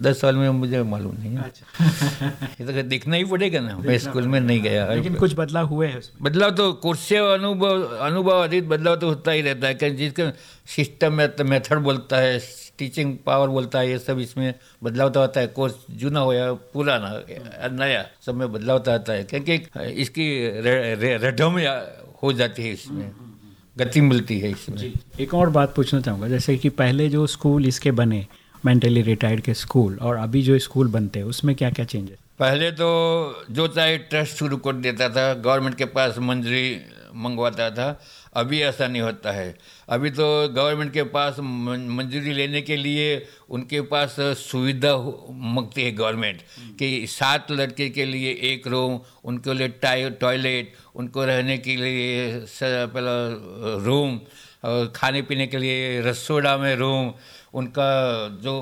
दस साल में मुझे मालूम नहीं अच्छा। ये तो देखना ही पड़ेगा ना मैं स्कूल में नहीं गया। लेकिन कुछ बदलाव हुए हैं बदलाव तो कोर्स से अनुभव अनुभव अधिक बदलाव तो होता ही रहता है। जिसका सिस्टम में मेथड बोलता है टीचिंग पावर बोलता है ये सब इसमें बदलाव तो आता है। कोर्स जूना हो या पुराना नया सब में बदलाव तो आता है। क्योंकि इसकी रेडम हो जाती है इसमें। गति मिलती है इसमें। एक और बात पूछना चाहूँगा। जैसे कि पहले जो स्कूल इसके बने मेंटली रिटायर्ड के स्कूल और अभी जो स्कूल बनते हैं उसमें क्या क्या चेंजेस पहले तो जो चाहे ट्रस्ट शुरू कर देता था गवर्नमेंट के पास मंजूरी मंगवाता था अभी ऐसा नहीं होता है। अभी तो गवर्नमेंट के पास मंजूरी लेने के लिए उनके पास सुविधा मांगती है गवर्नमेंट कि सात लड़के के लिए एक रूम, उनके लिए टॉयलेट, उनको रहने के लिए पहला, रूम, और खाने पीने के लिए रसोड़ा में रूम, उनका जो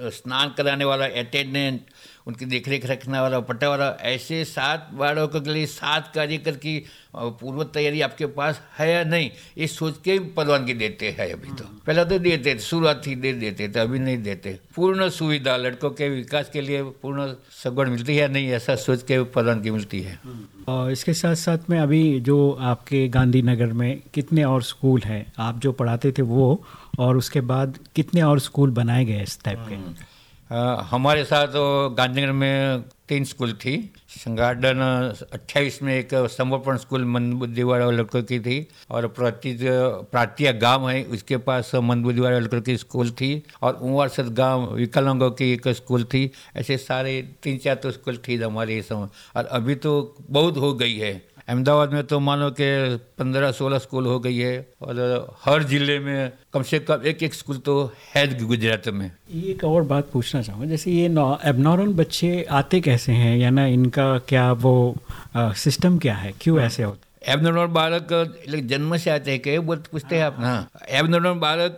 स्नान कराने वाला अटेंडेंट उनकी देख रेख रखने वाला पटावाला ऐसे सात बालकों के लिए सात कार्यकर की पूर्व तैयारी आपके पास है या नहीं ये सोच के परवानगी देते हैं अभी तो। पहले तो देते थे शुरुआत ही दे देते थे अभी नहीं देते। पूर्ण सुविधा लड़कों के विकास के लिए पूर्ण सगवड़ मिलती है या नहीं ऐसा सोच के परवानगी मिलती है। और इसके साथ साथ में अभी जो आपके गांधीनगर में कितने और स्कूल हैं आप जो पढ़ाते थे वो और उसके बाद कितने और स्कूल बनाए गए इस टाइप के? अ, हमारे साथ तो गांधीनगर में तीन स्कूल थी। गार्डन अट्ठाईस में एक समर्पण स्कूल मंदबुद्धि वाले लड़कों की थी और प्रति प्रातिया गाँव है उसके पास मंदबुद्धि वाले लड़कों की स्कूल थी और उमरसद गाँव विकलांगों की एक स्कूल थी। ऐसे सारे तीन चार तो स्कूल थी हमारे इस समय। और अभी तो बहुत हो गई है। अहमदाबाद में तो मानो कि पंद्रह सोलह स्कूल हो गई है और हर ज़िले में कम से कम एक एक स्कूल तो है गुजरात में। एक और बात पूछना चाहूँगा जैसे ये एबनॉर्मल बच्चे आते कैसे हैं या ना इनका क्या वो आ, सिस्टम क्या है? क्यों ऐसे होता एबनॉर्मल बालक जन्म से आते हैं क्या? बोल पूछते हैं आप ना। एबनॉर्मल बालक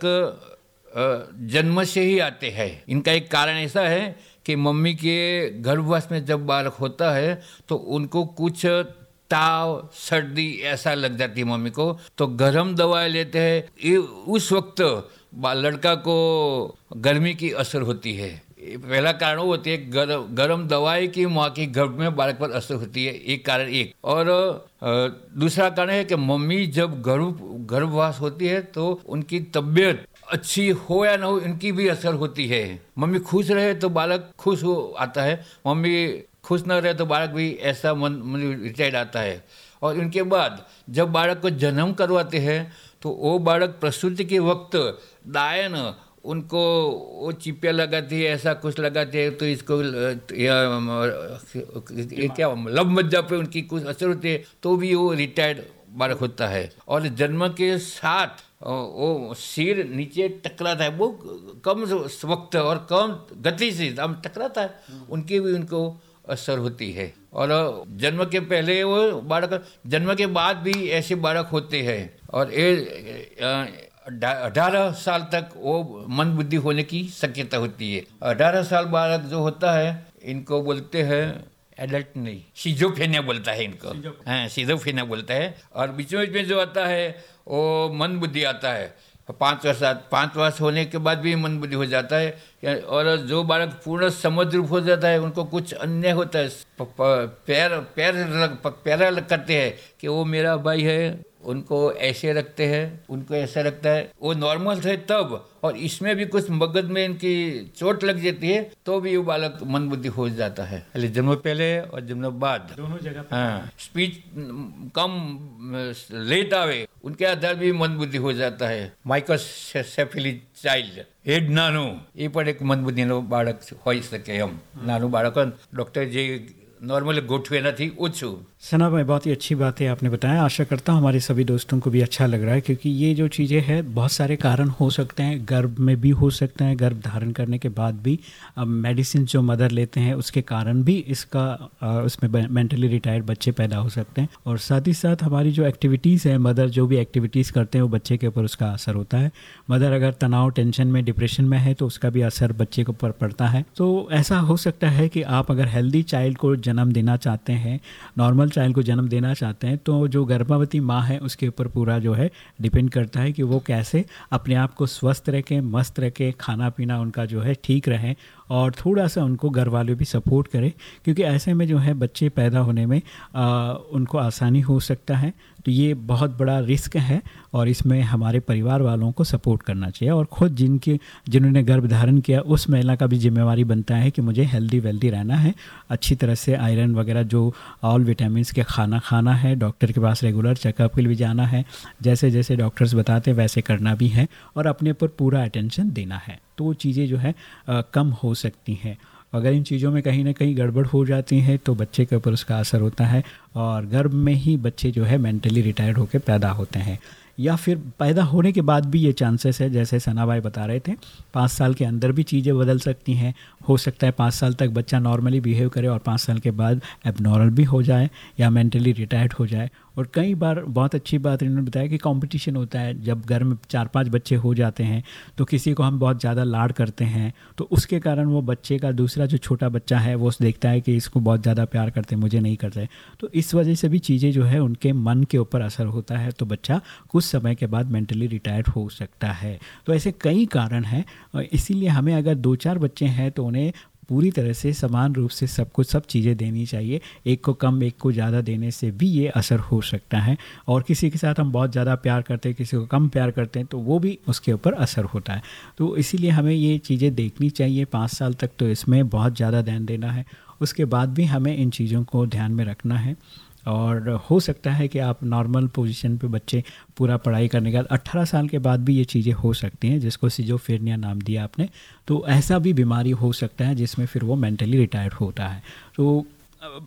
जन्म से ही आते हैं। इनका एक कारण ऐसा है कि मम्मी के गर्भवास में जब बालक होता है तो उनको कुछ ताव, सर्दी ऐसा लग जाती है मम्मी को। तो गर्म दवाई लेते हैं। उस वक्त लड़का को गर्मी की असर होती है। पहला कारण वो होती है गरम गरम दवाई की माँ की गर्भ में बालक पर असर होती है। एक कारण एक। और दूसरा कारण है कि मम्मी जब गर्भ, गर्भवास होती है तो उनकी तबीयत अच्छी हो या ना हो, इनकी भी असर होती है। मम्मी खुश रहे तो बालक खुश हो आता है। मम्मी खुश न रहे तो बालक भी ऐसा मन रिटायर्ड आता है। और इनके बाद जब बालक को जन्म करवाते हैं तो वो बालक प्रसूति के वक्त दायन उनको वो चिपिया लगाती है ऐसा कुछ लगाती है तो इसको या, क्या लब मज्जा पे उनकी कुछ असर होती है तो भी वो रिटायर्ड बालक होता है। और जन्म के साथ वो सिर नीचे टकराता है वो कम वक्त और कम गति से हम टकराता है। उनके भी उनको असर होती है। और जन्म के पहले वो बालक जन्म के बाद भी ऐसे बालक होते हैं। और ये अठारह साल तक वो मन बुद्धि होने की शक्यता होती है। अठारह साल बालक जो होता है इनको बोलते हैं एडल्ट नहीं सीजोफेनिया बोलता है इनको। हाँ सीजोफेनिया बोलता है। और बीच बीच में जो आता है वो मन बुद्धि आता है। पाँच वर्ष पाँच वर्ष होने के बाद भी मन बुद्धि हो जाता है। और जो बालक पूर्ण समझ रूप हो जाता है, उनको कुछ अन्य होता है। पैर पैर लग- प- लग करते हैं कि वो मेरा भाई है। उनको ऐसे रखते हैं उनको ऐसा रखता है वो नॉर्मल थे तब और इसमें भी कुछ मगज में इनकी चोट लग जाती है तो भी वो बालक मन बुद्धि हो जाता है पहले जन्म पहले और जन्म बाद दोनों जगह हाँ स्पीच कम लेट आवे उनके आधार भी मन बुद्धि हो जाता है માઇક્રોસેફિલી ચાઇલ્ડ હેડ નાનું એ પણ એક મંદબુદ્ધિનો બાળક હોઈ શકે એમ નાનું બાળક હોય ને, ડૉક્ટર જે નોર્મલી ગોઠવે નથી ઓછું सना भाई, बहुत ही अच्छी बात है आपने बताया। आशा करता हूँ हमारे सभी दोस्तों को भी अच्छा लग रहा है, क्योंकि ये जो चीज़ें हैं, बहुत सारे कारण हो सकते हैं। गर्भ में भी हो सकते हैं, गर्भ धारण करने के बाद भी। अब मेडिसिन जो मदर लेते हैं, उसके कारण भी इसका उसमें मेंटली रिटायर्ड बच्चे पैदा हो सकते हैं। और साथ ही साथ हमारी जो एक्टिविटीज़ है मदर जो भी एक्टिविटीज़ करते हैं, वो बच्चे के ऊपर उसका असर होता है। मदर अगर तनाव टेंशन में डिप्रेशन में है तो उसका भी असर बच्चे के ऊपर पड़ता है। तो ऐसा हो सकता है कि आप अगर हेल्दी चाइल्ड को जन्म देना चाहते हैं नॉर्मल चाइल्ड को जन्म देना चाहते हैं तो जो गर्भवती माँ है, उसके ऊपर पूरा जो है डिपेंड करता है कि वो कैसे अपने आप को स्वस्थ रखें, मस्त रखें खाना पीना उनका जो है ठीक रहे और थोड़ा सा उनको घर वाले भी सपोर्ट करें क्योंकि ऐसे में जो है बच्चे पैदा होने में आ, उनको आसानी हो सकता है। तो ये बहुत बड़ा रिस्क है और इसमें हमारे परिवार वालों को सपोर्ट करना चाहिए और खुद जिनके जिन्होंने गर्भ धारण किया उस महिला का भी जिम्मेवारी बनता है कि मुझे हेल्दी वेल्दी रहना है। अच्छी तरह से आयरन वगैरह जो ऑल विटामिन के खाना खाना है डॉक्टर के पास रेगुलर चेकअप के लिए जाना है। जैसे जैसे डॉक्टर्स बताते वैसे करना भी है और अपने पर पूरा अटेंशन देना है। तो चीज़ें जो है कम हो सकती हैं। अगर इन चीज़ों में कहीं ना कहीं गड़बड़ हो जाती है तो बच्चे के ऊपर उसका असर होता है और गर्भ में ही बच्चे जो है मेंटली रिटायर्ड होकर पैदा होते हैं। या फिर पैदा होने के बाद भी ये चांसेस है, जैसे सना भाई बता रहे थे, पाँच साल के अंदर भी चीज़ें बदल सकती हैं। हो सकता है पाँच साल तक बच्चा नॉर्मली बिहेव करे और पाँच साल के बाद एबनॉर्मल भी हो जाए या मेंटली रिटायर्ड हो जाए। और कई बार बहुत अच्छी बात इन्होंने बताया कि कंपटीशन होता है। जब घर में चार पाँच बच्चे हो जाते हैं तो किसी को हम बहुत ज़्यादा लाड करते हैं तो उसके कारण वो बच्चे का दूसरा जो छोटा बच्चा है, वो देखता है कि इसको बहुत ज़्यादा प्यार करते हैं, मुझे नहीं करते तो इस वजह से भी चीज़ें जो है, उनके मन के ऊपर असर होता है तो बच्चा कुछ समय के बाद मेंटली रिटायर्ड हो सकता है। तो ऐसे कई कारण हैं इसीलिए हमें अगर दो चार बच्चे हैं तो उन्हें पूरी तरह से समान रूप से सब कुछ, सब चीज़ें देनी चाहिए। एक को कम, एक को ज़्यादा देने से भी ये असर हो सकता है। और किसी के साथ हम बहुत ज़्यादा प्यार करते हैं, किसी को कम प्यार करते हैं तो वो भी उसके ऊपर असर होता है। तो इसीलिए हमें ये चीज़ें देखनी चाहिए। पाँच साल तक तो इसमें बहुत ज़्यादा ध्यान देना है। उसके बाद भी हमें इन चीज़ों को ध्यान में रखना है। और हो सकता है कि आप नॉर्मल पोजीशन पे बच्चे पूरा पढ़ाई करने के बाद अट्ठारह साल के बाद भी ये चीज़ें हो सकती हैं, जिसको सिजोफेरनिया नाम दिया आपने। तो ऐसा भी बीमारी हो सकता है, जिसमें फिर वो मेंटली रिटायर्ड होता है। तो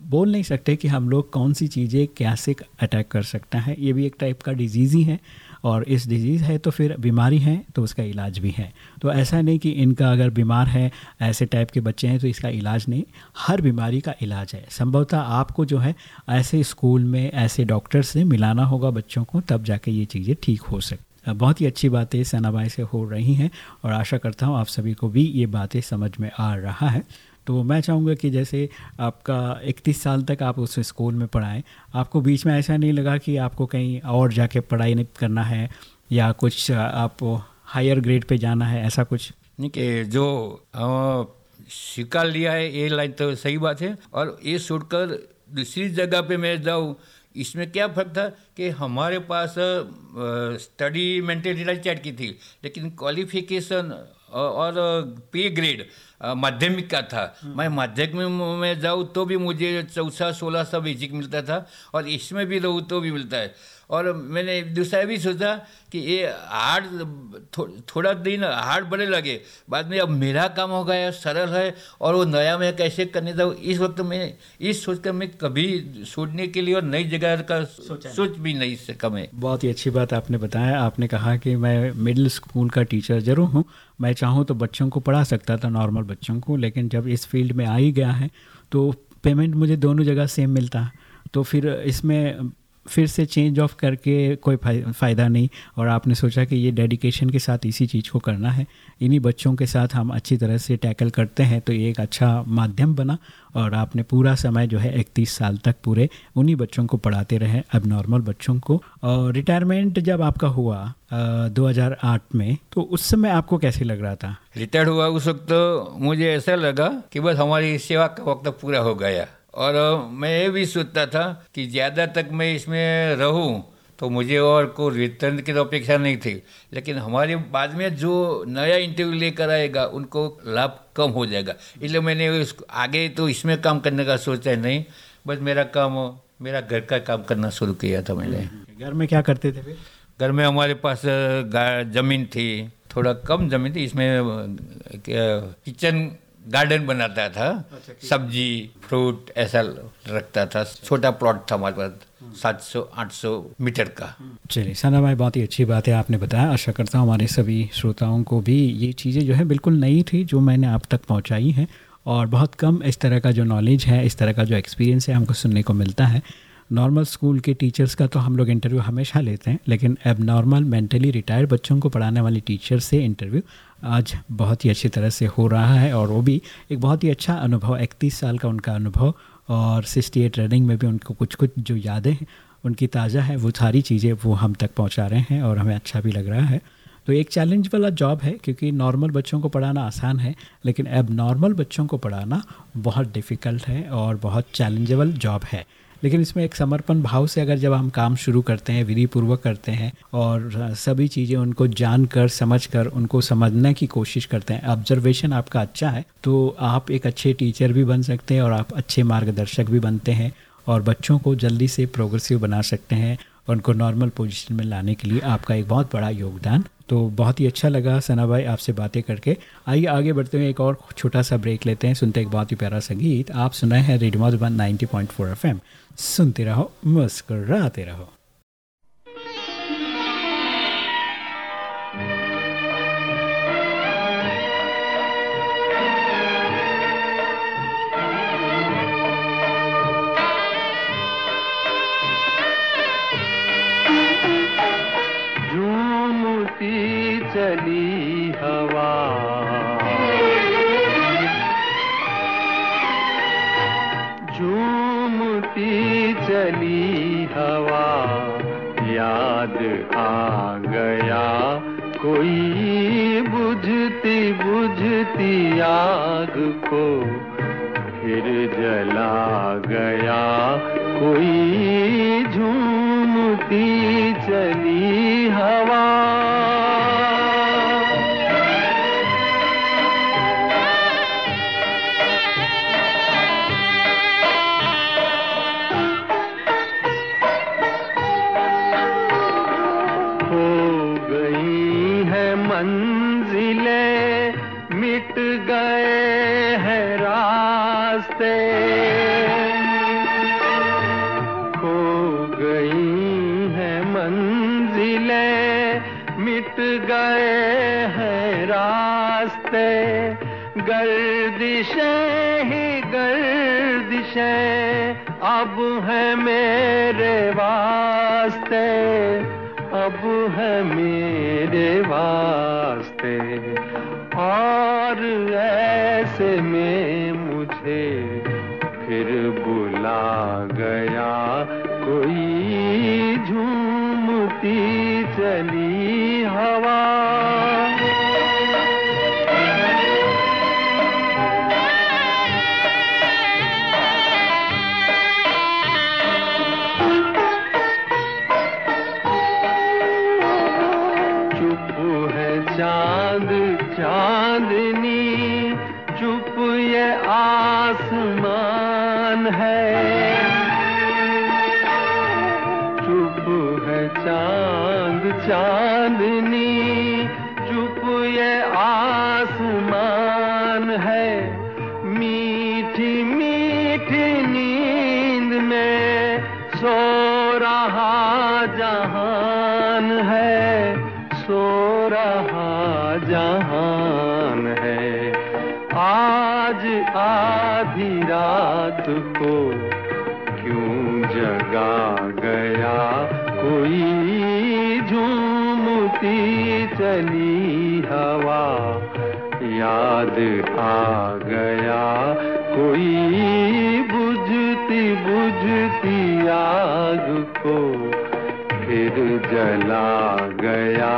बोल नहीं सकते कि हम लोग कौन सी चीज़ें कैसे अटैक कर सकते हैं। ये भी एक टाइप का डिज़ीज़ ही है। और इस डिज़ीज़ है तो फिर बीमारी है तो उसका इलाज भी है। तो ऐसा नहीं कि इनका अगर बीमार है, ऐसे टाइप के बच्चे हैं तो इसका इलाज नहीं। हर बीमारी का इलाज है। संभवतः आपको जो है, ऐसे स्कूल में, ऐसे डॉक्टर से मिलाना होगा बच्चों को, तब जाके ये चीज़ें ठीक हो सकती बहुत ही अच्छी बातें सनाबाई से हो रही हैं, और आशा करता हूँ आप सभी को भी ये बातें समझ में आ रहा है। तो मैं चाहूँगा कि जैसे आपका इकतीस साल तक आप उस स्कूल में पढ़ाएँ, आपको बीच में ऐसा नहीं लगा कि आपको कहीं और जाके पढ़ाई नहीं करना है या कुछ आप हायर ग्रेड पे जाना है, ऐसा कुछ? नहीं कि जो स्वीकार लिया है, ये लाइन तो सही बात है। और ये छोड़कर दूसरी जगह पे मैं जाऊँ, इसमें क्या फ़र्क था कि हमारे पास स्टडी मेंटेलिटी चैट की थी, लेकिन क्वालिफिकेशन और पे ग्रेड माध्यमिक का था। मैं माध्यमिक में जाऊँ तो भी मुझे चौथा सोलह सब बेसिक मिलता था और इसमें भी रहूँ तो भी मिलता है। और मैंने दूसरा भी सोचा कि ये हार्ड थो, थोड़ा दिन हार्ड बड़े लगे बाद में अब मेरा काम हो गया सरल है और वो नया मैं कैसे करने जाऊँ इस वक्त मैं इस सोच कर मैं कभी सोचने के लिए और नई जगह का सोच भी नहीं सका मैं। बहुत ही अच्छी बात आपने बताया आपने कहा कि मैं मिडिल स्कूल का टीचर ज़रूर हूँ मैं चाहूँ तो बच्चों को पढ़ा सकता था नॉर्मल बच्चों को लेकिन जब इस फ़ील्ड में आ ही गया है तो पेमेंट मुझे दोनों जगह सेम मिलता तो फिर इसमें फिर से चेंज ऑफ़ करके कोई फ़ायदा नहीं। और आपने सोचा कि ये डेडिकेशन के साथ इसी चीज़ को करना है। इन्हीं बच्चों के साथ हम अच्छी तरह से टैकल करते हैं तो ये एक अच्छा माध्यम बना। और आपने पूरा समय जो है इकतीस साल तक पूरे उन्हीं बच्चों को पढ़ाते रहे अब नॉर्मल बच्चों को। और रिटायरमेंट जब आपका हुआ आ, 2008 में तो उस समय आपको कैसे लग रहा था? रिटायर हुआ उस वक्त तो मुझे ऐसा लगा कि बस हमारी सेवा का वक्त पूरा हो गया। और मैं ये भी सोचता था कि ज़्यादा तक मैं इसमें रहूँ तो मुझे और को रिटर्न की तो अपेक्षा नहीं थी। लेकिन हमारे बाद में जो नया इंटरव्यू लेकर आएगा उनको लाभ कम हो जाएगा। इसलिए मैंने आगे तो इसमें काम करने का सोचा है नहीं बस मेरा काम मेरा घर का काम करना शुरू किया था मैंने। घर में क्या करते थे फिर? घर में हमारे पास ज़मीन थी थोड़ा कम ज़मीन थी इसमें किचन गार्डन बनाता था अच्छा, सब्ज़ी फ्रूट ऐसा रखता था। छोटा प्लॉट था हमारे पास सात सौ आठ सौ मीटर का। चलिए सना भाई बहुत ही अच्छी बात है आपने बताया। आशा करता हूँ हमारे सभी श्रोताओं को भी ये चीज़ें जो है बिल्कुल नई थी जो मैंने आप तक पहुँचाई हैं। और बहुत कम इस तरह का जो नॉलेज है इस तरह का जो एक्सपीरियंस है हमको सुनने को मिलता है। नॉर्मल स्कूल के टीचर्स का तो हम लोग इंटरव्यू हमेशा लेते हैं लेकिन अब नॉर्मल मेंटली रिटायर्ड बच्चों को पढ़ाने वाली टीचर से इंटरव्यू आज बहुत ही अच्छी तरह से हो रहा है और वो भी एक बहुत ही अच्छा अनुभव इकतीस साल का उनका अनुभव और सिक्सटी एट रनिंग में भी उनको कुछ कुछ जो यादें उनकी ताज़ा है, वो सारी चीज़ें वो हम तक पहुँचा रहे हैं और हमें अच्छा भी लग रहा है। तो एक चैलेंज वाला जॉब है क्योंकि नॉर्मल बच्चों को पढ़ाना आसान है, लेकिन अब नॉर्मल बच्चों को पढ़ाना बहुत डिफ़िकल्ट है और बहुत चैलेंजेबल जॉब है। लेकिन इसमें एक समर्पण भाव से अगर जब हम काम शुरू करते हैं विधि पूर्वक करते हैं और सभी चीज़ें उनको जान कर समझ कर उनको समझने की कोशिश करते हैं ऑब्जर्वेशन आपका अच्छा है तो आप एक अच्छे टीचर भी बन सकते हैं और आप अच्छे मार्गदर्शक भी बनते हैं और बच्चों को जल्दी से प्रोग्रेसिव बना सकते हैं, उनको नॉर्मल पोजीशन में लाने के लिए आपका एक बहुत बड़ा योगदान तो बहुत ही अच्छा लगा सना भाई आपसे बातें करके। आइए, आगे बढ़ते हुए एक और छोटा सा ब्रेक लेते हैं। सुनते एक बहुत ही प्यारा संगीत। आप सुनाए हैं रेडमोज वन नाइनटी पॉइंट सुनते रहो, मुस्कराते रहो। चुप है चाँद चांदनी, चुप ये आसमान है। मीठी मीठी नींद में सो रहा जहान है। सो रहा जहान है। आज आधी रात को चली हवा याद आ गया। कोई बुझती बुझती आग को फिर जला गया।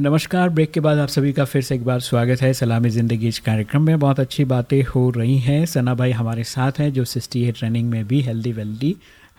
नमस्कार, ब्रेक के बाद आप सभी का फिर से एक बार स्वागत है। सलामी ज़िंदगी इस कार्यक्रम में बहुत अच्छी बातें हो रही हैं। सना भाई हमारे साथ हैं, जो सिस्टी एट ट्रेनिंग में भी हेल्दी वेल्दी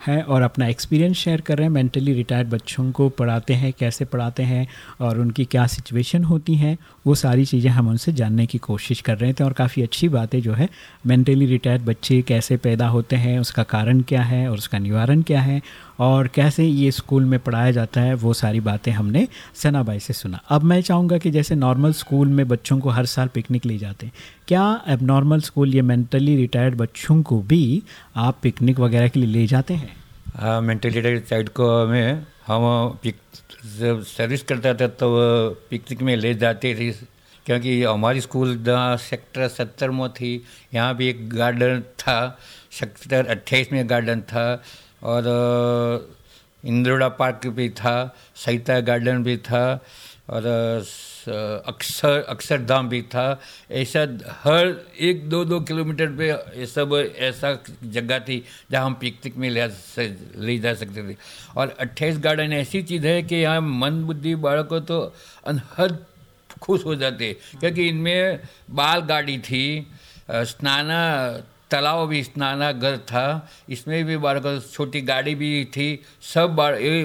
है और अपना एक्सपीरियंस शेयर कर रहे हैं। मेंटली रिटायर्ड बच्चों को पढ़ाते हैं, कैसे पढ़ाते हैं और उनकी क्या सिचुएशन होती हैं वो सारी चीज़ें हम उनसे जानने की कोशिश कर रहे थे और काफ़ी अच्छी बातें जो है मेंटली रिटायर्ड बच्चे कैसे पैदा होते हैं, उसका कारण क्या है और उसका निवारण क्या है और कैसे ये स्कूल में पढ़ाया जाता है, वो सारी बातें हमने सनाबाई से सुना। अब मैं चाहूँगा कि जैसे नॉर्मल स्कूल में बच्चों को हर साल पिकनिक ले जाते हैं, क्या अब नॉर्मल स्कूल ये मेंटली रिटायर्ड बच्चों को भी आप पिकनिक वगैरह के लिए ले जाते हैं? हाँ मेंटली रिटायर्ड साइड को में हम पिक, जब सर्विस करता था तो पिकनिक में ले जाते थे। क्योंकि हमारी स्कूल जहाँ सेक्टर सत्तर में थी। यहाँ भी एक गार्डन था। सेक्टर अट्ठाईस में गार्डन था। और, इंद्रोड़ा पार्क भी था। सहिता गार्डन भी था। और अक्सर अक्षरधाम भी था। ऐसा हर एक दो दो किलोमीटर पे ये सब ऐसा जगह थी जहाँ हम पिकनिक में ले ले जा सकते थे। और अट्ठाईस गार्डन ऐसी चीज़ है कि यहाँ मन, बुद्धि, बालकों तो अनहद खुश हो जाते। क्योंकि इनमें बाल गाड़ी थी स्नाना तालाब भी स्नाना घर था। इसमें भी बालकों, छोटी गाड़ी भी थी। सब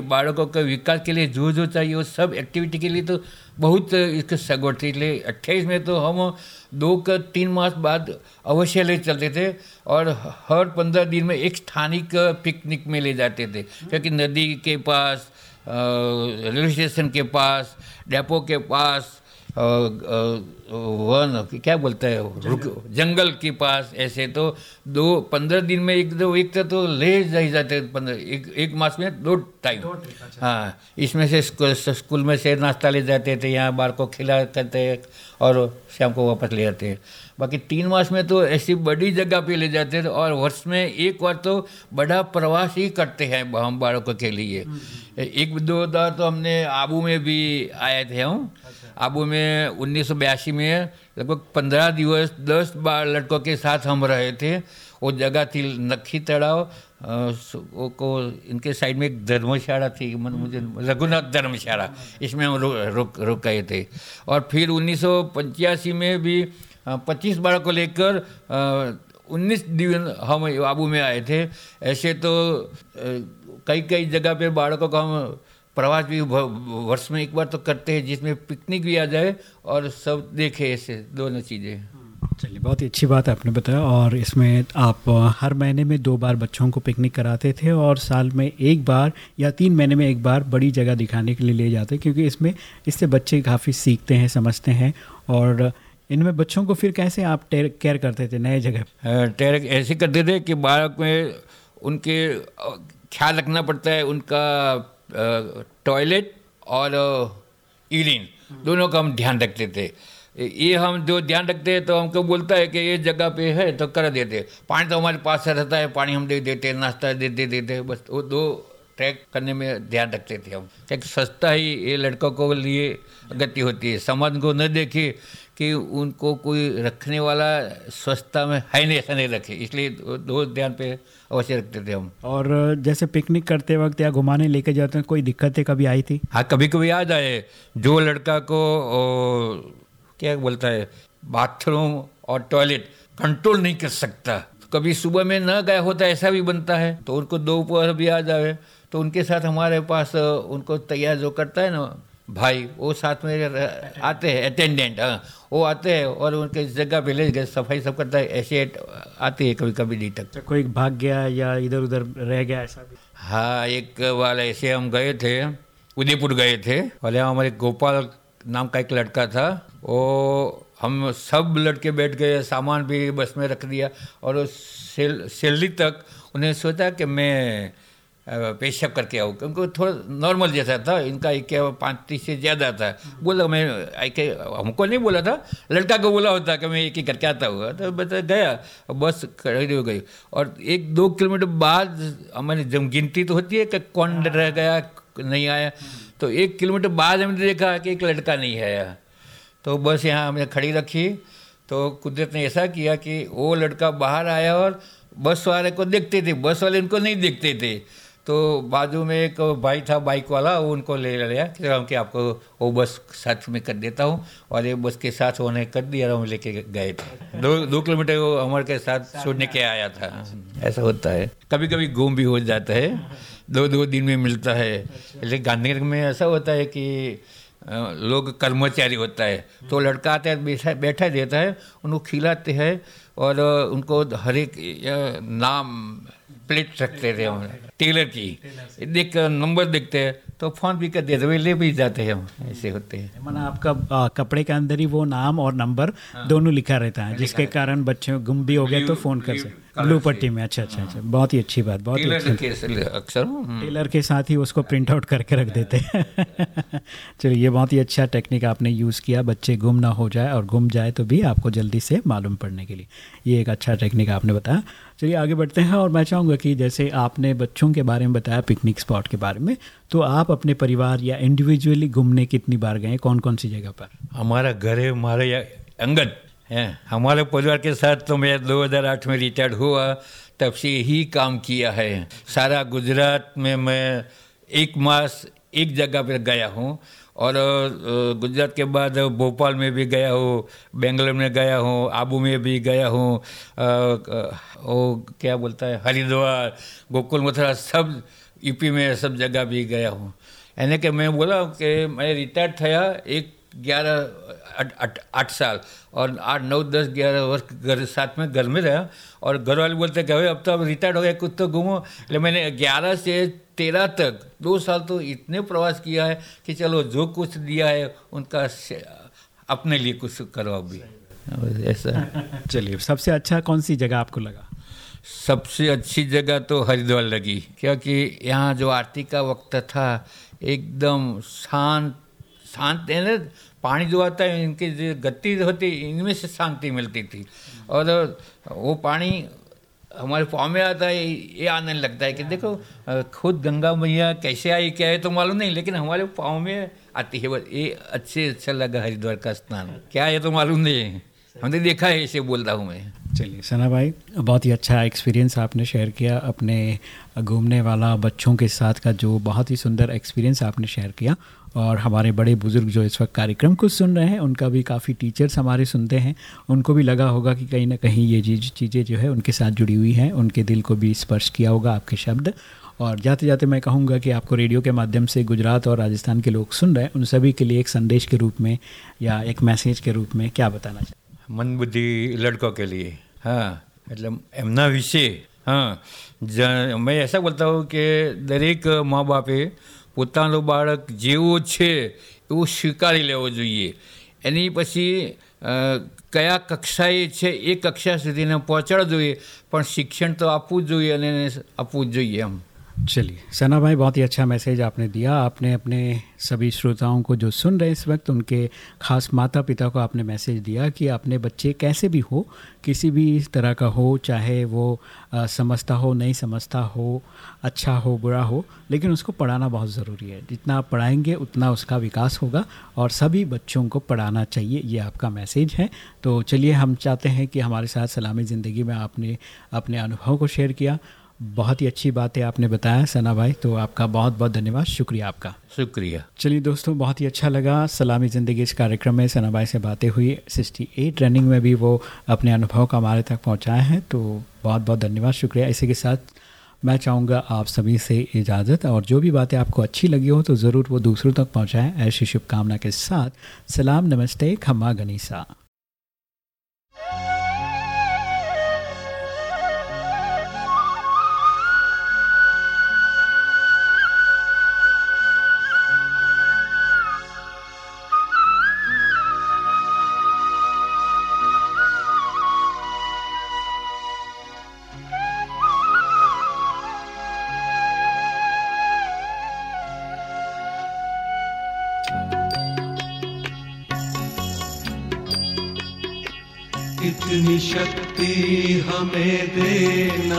बालकों के विकास के लिए जो जो चाहिए वो सब एक्टिविटी के लिए तो बहुत इसके सगवट थी। इसलिए अट्ठाईस में तो हम दो का तीन मास बाद अवश्य ले चलते थे और हर पंद्रह दिन में एक स्थानिक पिकनिक में ले जाते थे। क्योंकि नदी के पास रेलवे स्टेशन के पास, डेपो के पास वन क्या बोलता है? रुक जंगल के पास ऐसे तो दो पंद्रह दिन में एक दो एक तो ले जा जाते पंद्रह एक एक मास में दो टाइम हाँ इसमें से स्कूल स्कूल में से नाश्ता ले जाते थे यहाँ बार को खिला करते और शाम को वापस ले आते हैं। बाकी तीन मास में तो ऐसी बड़ी जगह पे ले जाते थे और वर्ष में एक बार तो बड़ा प्रवास ही करते हैं हम बालकों के लिए। एक दो बार तो हमने आबू में भी आए थे हम। आबू में उन्नीस सौ बयासी में लगभग पंद्रह दिवस, दस बार लड़कों के साथ हम रहे थे। वो जगह थी नखी तड़ाव वो को इनके साइड में एक धर्मशाला थी, मन, मुझे रघुनाथ धर्मशाला, इसमें हम रुक रुक रुक गए थे। और फिर उन्नीस में भी पच्चीस बार को लेकर उन्नीस दिन हम आबू में आए थे। ऐसे तो कई कई जगह पे बालकों को हम प्रवास भी वर्ष में एक बार तो करते हैं जिसमें पिकनिक भी आ जाए और सब देखे ऐसे दोनों चीज़ें। चलिए बहुत ही अच्छी बात आपने बताया और इसमें आप हर महीने में दो बार बच्चों को पिकनिक कराते थे और साल में एक बार या तीन महीने में एक बार बड़ी जगह दिखाने के लिए ले जाते क्योंकि इसमें इससे बच्चे काफ़ी सीखते हैं समझते हैं और इनमें बच्चों को फिर कैसे आप टेर केयर करते थे नए जगह? टैरक ऐसे करते थे कि बालक में उनके ख्याल रखना पड़ता है उनका टॉयलेट और यूरिन दोनों का हम ध्यान रखते थे। ये हम जो ध्यान रखते हैं तो हमको बोलता है कि ये जगह पे है तो कर देते। पानी तो हमारे पास रहता है, पानी हम दे देते, नाश्ता दे दे देते, बस वो दो ट्रैक करने में ध्यान रखते थे हम। एक सस्ता ही ये लड़कों को लिए गति होती है। समाज को न देखे कि उनको कोई रखने वाला स्वच्छता में है नहीं ऐसा नहीं रखे। इसलिए दो- ध्यान पे अवश्य रखते थे हम। और जैसे पिकनिक करते वक्त या घुमाने लेके जाते हैं कोई दिक्कतें कभी आई थी? हाँ कभी कभी याद आए जो लड़का को ओ, क्या बोलता है बाथरूम और टॉयलेट कंट्रोल नहीं कर सकता। कभी सुबह में न गया होता ऐसा भी बनता है तो उनको दोपहर भी आ जाए तो उनके साथ हमारे पास उनको तैयार जो करता है ना भाई वो साथ में आते हैं अटेंडेंट हाँ। वो आते हैं और उनके जगह पे ले गए सफ़ाई सब करता है ऐसे आते हैं कभी कभी डी तक। तो कोई भाग गया या इधर उधर रह गया ऐसा भी? हाँ एक बार ऐसे हम गए थे उदयपुर गए थे। और यहाँ हमारे गोपाल नाम का एक लड़का था वो हम सब लड़के बैठ गए सामान भी बस में रख दिया और सेल सैलरी तक उन्हें सोचा कि मैं पेशाब करके आओ क्योंकि थोड़ा नॉर्मल जैसा था इनका एक पाँच तीस से ज़्यादा था। बोला मैं आई के हमको नहीं बोला था लड़का को बोला होता कि मैं एक ही करके आता हुआ तो बता गया बस खड़ी हो गई। और एक दो किलोमीटर बाद हमारी जब गिनती तो होती है कि कौन रह गया नहीं आया। तो एक किलोमीटर बाद हमने देखा कि एक लड़का नहीं आया। तो बस यहाँ हमने खड़ी रखी। तो कुदरत ने ऐसा किया कि वो लड़का बाहर आया और बस वाले को देखते थे बस वाले उनको नहीं देखते थे। तो बाजू में एक भाई था बाइक वाला, वो उनको ले लिया कि हम कि आपको वो बस साथ में कर देता हूँ, और ये बस के साथ उन्हें कर दिया हम लेके गए थे। दो दो किलोमीटर वो हमारे के साथ छोड़ने के आया था। ऐसा होता है। कभी कभी घूम भी हो जाता है। दो दो दिन में मिलता है। लेकिन गांधीनगर में ऐसा होता है कि लोग कर्मचारी होता है। तो लड़का आता है, बैठा देता है, उनको खिलाते हैं, और उनको हर एक नाम प्लेट रखते थे हम टेलर की। देख कर नंबर देखते हैं तो फ़ोन भी कर देते वे ले भी जाते हैं हम ऐसे होते हैं। माना आपका आ, कपड़े के अंदर ही वो नाम और नंबर हाँ। दोनों लिखा रहता है जिसके कारण बच्चे गुम भी हो गए तो फ़ोन कर सकते ब्लू पट्टी में अच्छा अच्छा अच्छा। बहुत ही अच्छी बात बहुत टेलर के अक्सर हम्म। टेलर के साथ ही उसको प्रिंट आउट करके रख देते हैं। चलिए ये बहुत ही अच्छा टेक्निक आपने यूज़ किया बच्चे गुम ना हो जाए और गुम जाए तो भी आपको जल्दी से मालूम पड़ने के लिए। ये एक अच्छा टेक्निक आपने बताया। चलिए आगे बढ़ते हैं और मैं चाहूँगा कि जैसे आपने बच्चों के बारे में बताया पिकनिक स्पॉट के बारे में तो आप अपने परिवार या इंडिविजुअली घूमने कितनी बार गए? कौन कौन सी जगह पर? हमारा घर है हमारे या- अंगद हमारे परिवार के साथ तो मैं 2008 में रिटायर्ड हुआ, तब से ही काम किया है। सारा गुजरात में मैं एक मास एक जगह पर गया हूँ और गुजरात के बाद भोपाल में भी गया हूँ, बेंगलोर में गया हूँ, आबू में भी गया हूँ वो क्या बोलता है, हरिद्वार, गोकुल, मथुरा, सब यूपी में सब जगह भी गया हूँ। यानी कि मैं बोला कि मैं रिटायर्ड થયા एक ग्यारह आठ साल। और आठ नौ दस ग्यारह वर्ष घर साथ में घर में रहा। और घर वाले बोलते कि भाई अब तो अब रिटायर्ड हो गया कुछ तो घूमो। इसलिए मैंने ग्यारह से तेरह तक दो साल तो इतने प्रवास किया है कि चलो जो कुछ दिया है उनका अपने लिए कुछ करो अभी ऐसा चलिए सबसे अच्छा कौन सी जगह आपको लगा? सबसे अच्छी जगह तो हरिद्वार लगी क्योंकि यहाँ जो आरती का वक्त था एकदम शांत शांत है ना? पानी जो आता है इनकी जो गति होती इनमें से शांति मिलती थी। और वो पानी हमारे पाँव में आता है ये आने लगता है कि देखो खुद गंगा मैया कैसे आई क्या है तो मालूम नहीं लेकिन हमारे पाँव में आती है बस ये अच्छे अच्छा लगा हरिद्वार का स्नान। क्या है तो मालूम नहीं। है हमने देखा है इसे बोलता हूँ मैं। चलिए सना भाई बहुत ही अच्छा एक्सपीरियंस आपने शेयर किया अपने घूमने वाला बच्चों के साथ का जो बहुत ही सुंदर एक्सपीरियंस आपने शेयर किया। और हमारे बड़े बुजुर्ग जो इस वक्त कार्यक्रम को सुन रहे हैं उनका भी काफ़ी टीचर्स हमारे सुनते हैं उनको भी लगा होगा कि कहीं ना कहीं ये चीज चीज़ें जो है उनके साथ जुड़ी हुई हैं उनके दिल को भी स्पर्श किया होगा आपके शब्द और जाते जाते मैं कहूँगा कि आपको रेडियो के माध्यम से गुजरात और राजस्थान के लोग सुन रहे हैं उन सभी के लिए एक संदेश के रूप में या एक मैसेज के रूप में क्या बताना चाहिए મંદબુદ્ધિ લડકો के लिए हाँ मतलब એમના વિશે હા જ- મેં ऐसा बोलता हूँ કે દરેક મા બાપે પોતાનું બાળક જેવું છે, એવું સ્વીકારી લેવો જોઈએ. એની પછી કયા કક્ષાએ છે, એ કક્ષા સુધીને પહોંચાડવું જોઈએ, પણ શિક્ષણ તો આપવું જ જોઈએ અને આપવું જ જોઈએ એમ. चलिए सना भाई बहुत ही अच्छा मैसेज आपने दिया। आपने अपने सभी श्रोताओं को जो सुन रहे हैं इस वक्त उनके खास माता पिता को आपने मैसेज दिया कि अपने बच्चे कैसे भी हो किसी भी तरह का हो चाहे वो अ, समझता हो नहीं समझता हो अच्छा हो बुरा हो लेकिन उसको पढ़ाना बहुत ज़रूरी है। जितना आप पढ़ाएँगे उतना उसका विकास होगा और सभी बच्चों को पढ़ाना चाहिए ये आपका मैसेज है। तो चलिए हम चाहते हैं कि हमारे साथ सलामी ज़िंदगी में आपने अपने अनुभव को शेयर किया। बहुत ही अच्छी बात है आपने बताया सना भाई तो आपका बहुत बहुत धन्यवाद। शुक्रिया आपका। शुक्रिया। चलिए दोस्तों बहुत ही अच्छा लगा सलामी ज़िंदगी इस कार्यक्रम में सना भाई से बातें हुई। सिक्सटी एट रनिंग में भी वो अपने अनुभव का हमारे तक पहुँचाए हैं तो बहुत बहुत धन्यवाद शुक्रिया। इसी के साथ मैं चाहूँगा आप सभी से इजाज़त और जो भी बातें आपको अच्छी लगी हो तो ज़रूर वो दूसरों तक पहुँचाएँ। ऐसी शुभकामना के साथ सलाम नमस्ते खम्मा गनीसा।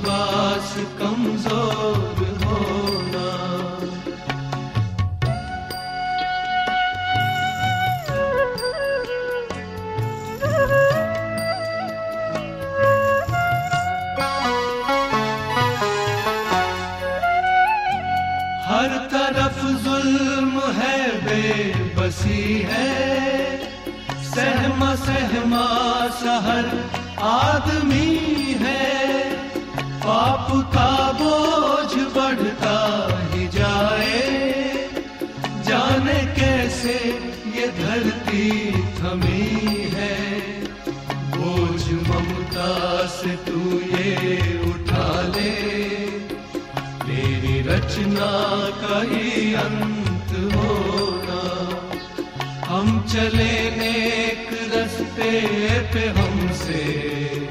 विश्वास कमज़ोर होना। हर तरफ़ जुल्म है बेबसी है। सहमा सहमा शहर आदमी है। पाप का बोझ बढ़ता ही जाए। जाने कैसे ये धरती थमी है। बोझ ममता से तू ये उठा ले। तेरी रचना का ही अंत होना। हम चले नेक रस्ते पे हमसे।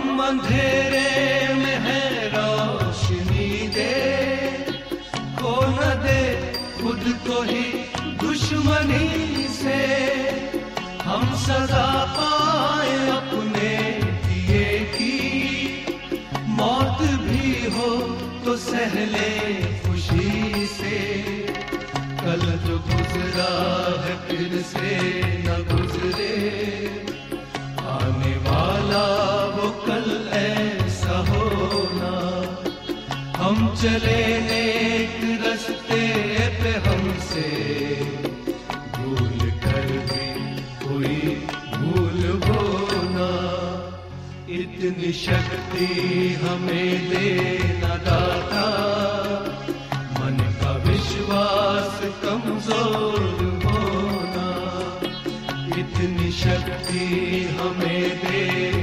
अंधेरे में है रोशनी दे। खो न दे खुद को ही दुश्मनी से। हम सजा पाए अपने दिए की। मौत भी हो तो सहले खुशी से। कल जो गुजरा है फिर से। चले नेक रस्ते पे हमसे। भूल कर भी कोई भूल होना इतनी शक्ति हमें देना दाता। मन का विश्वास कमज़ोर होना। इतनी शक्ति हमें देना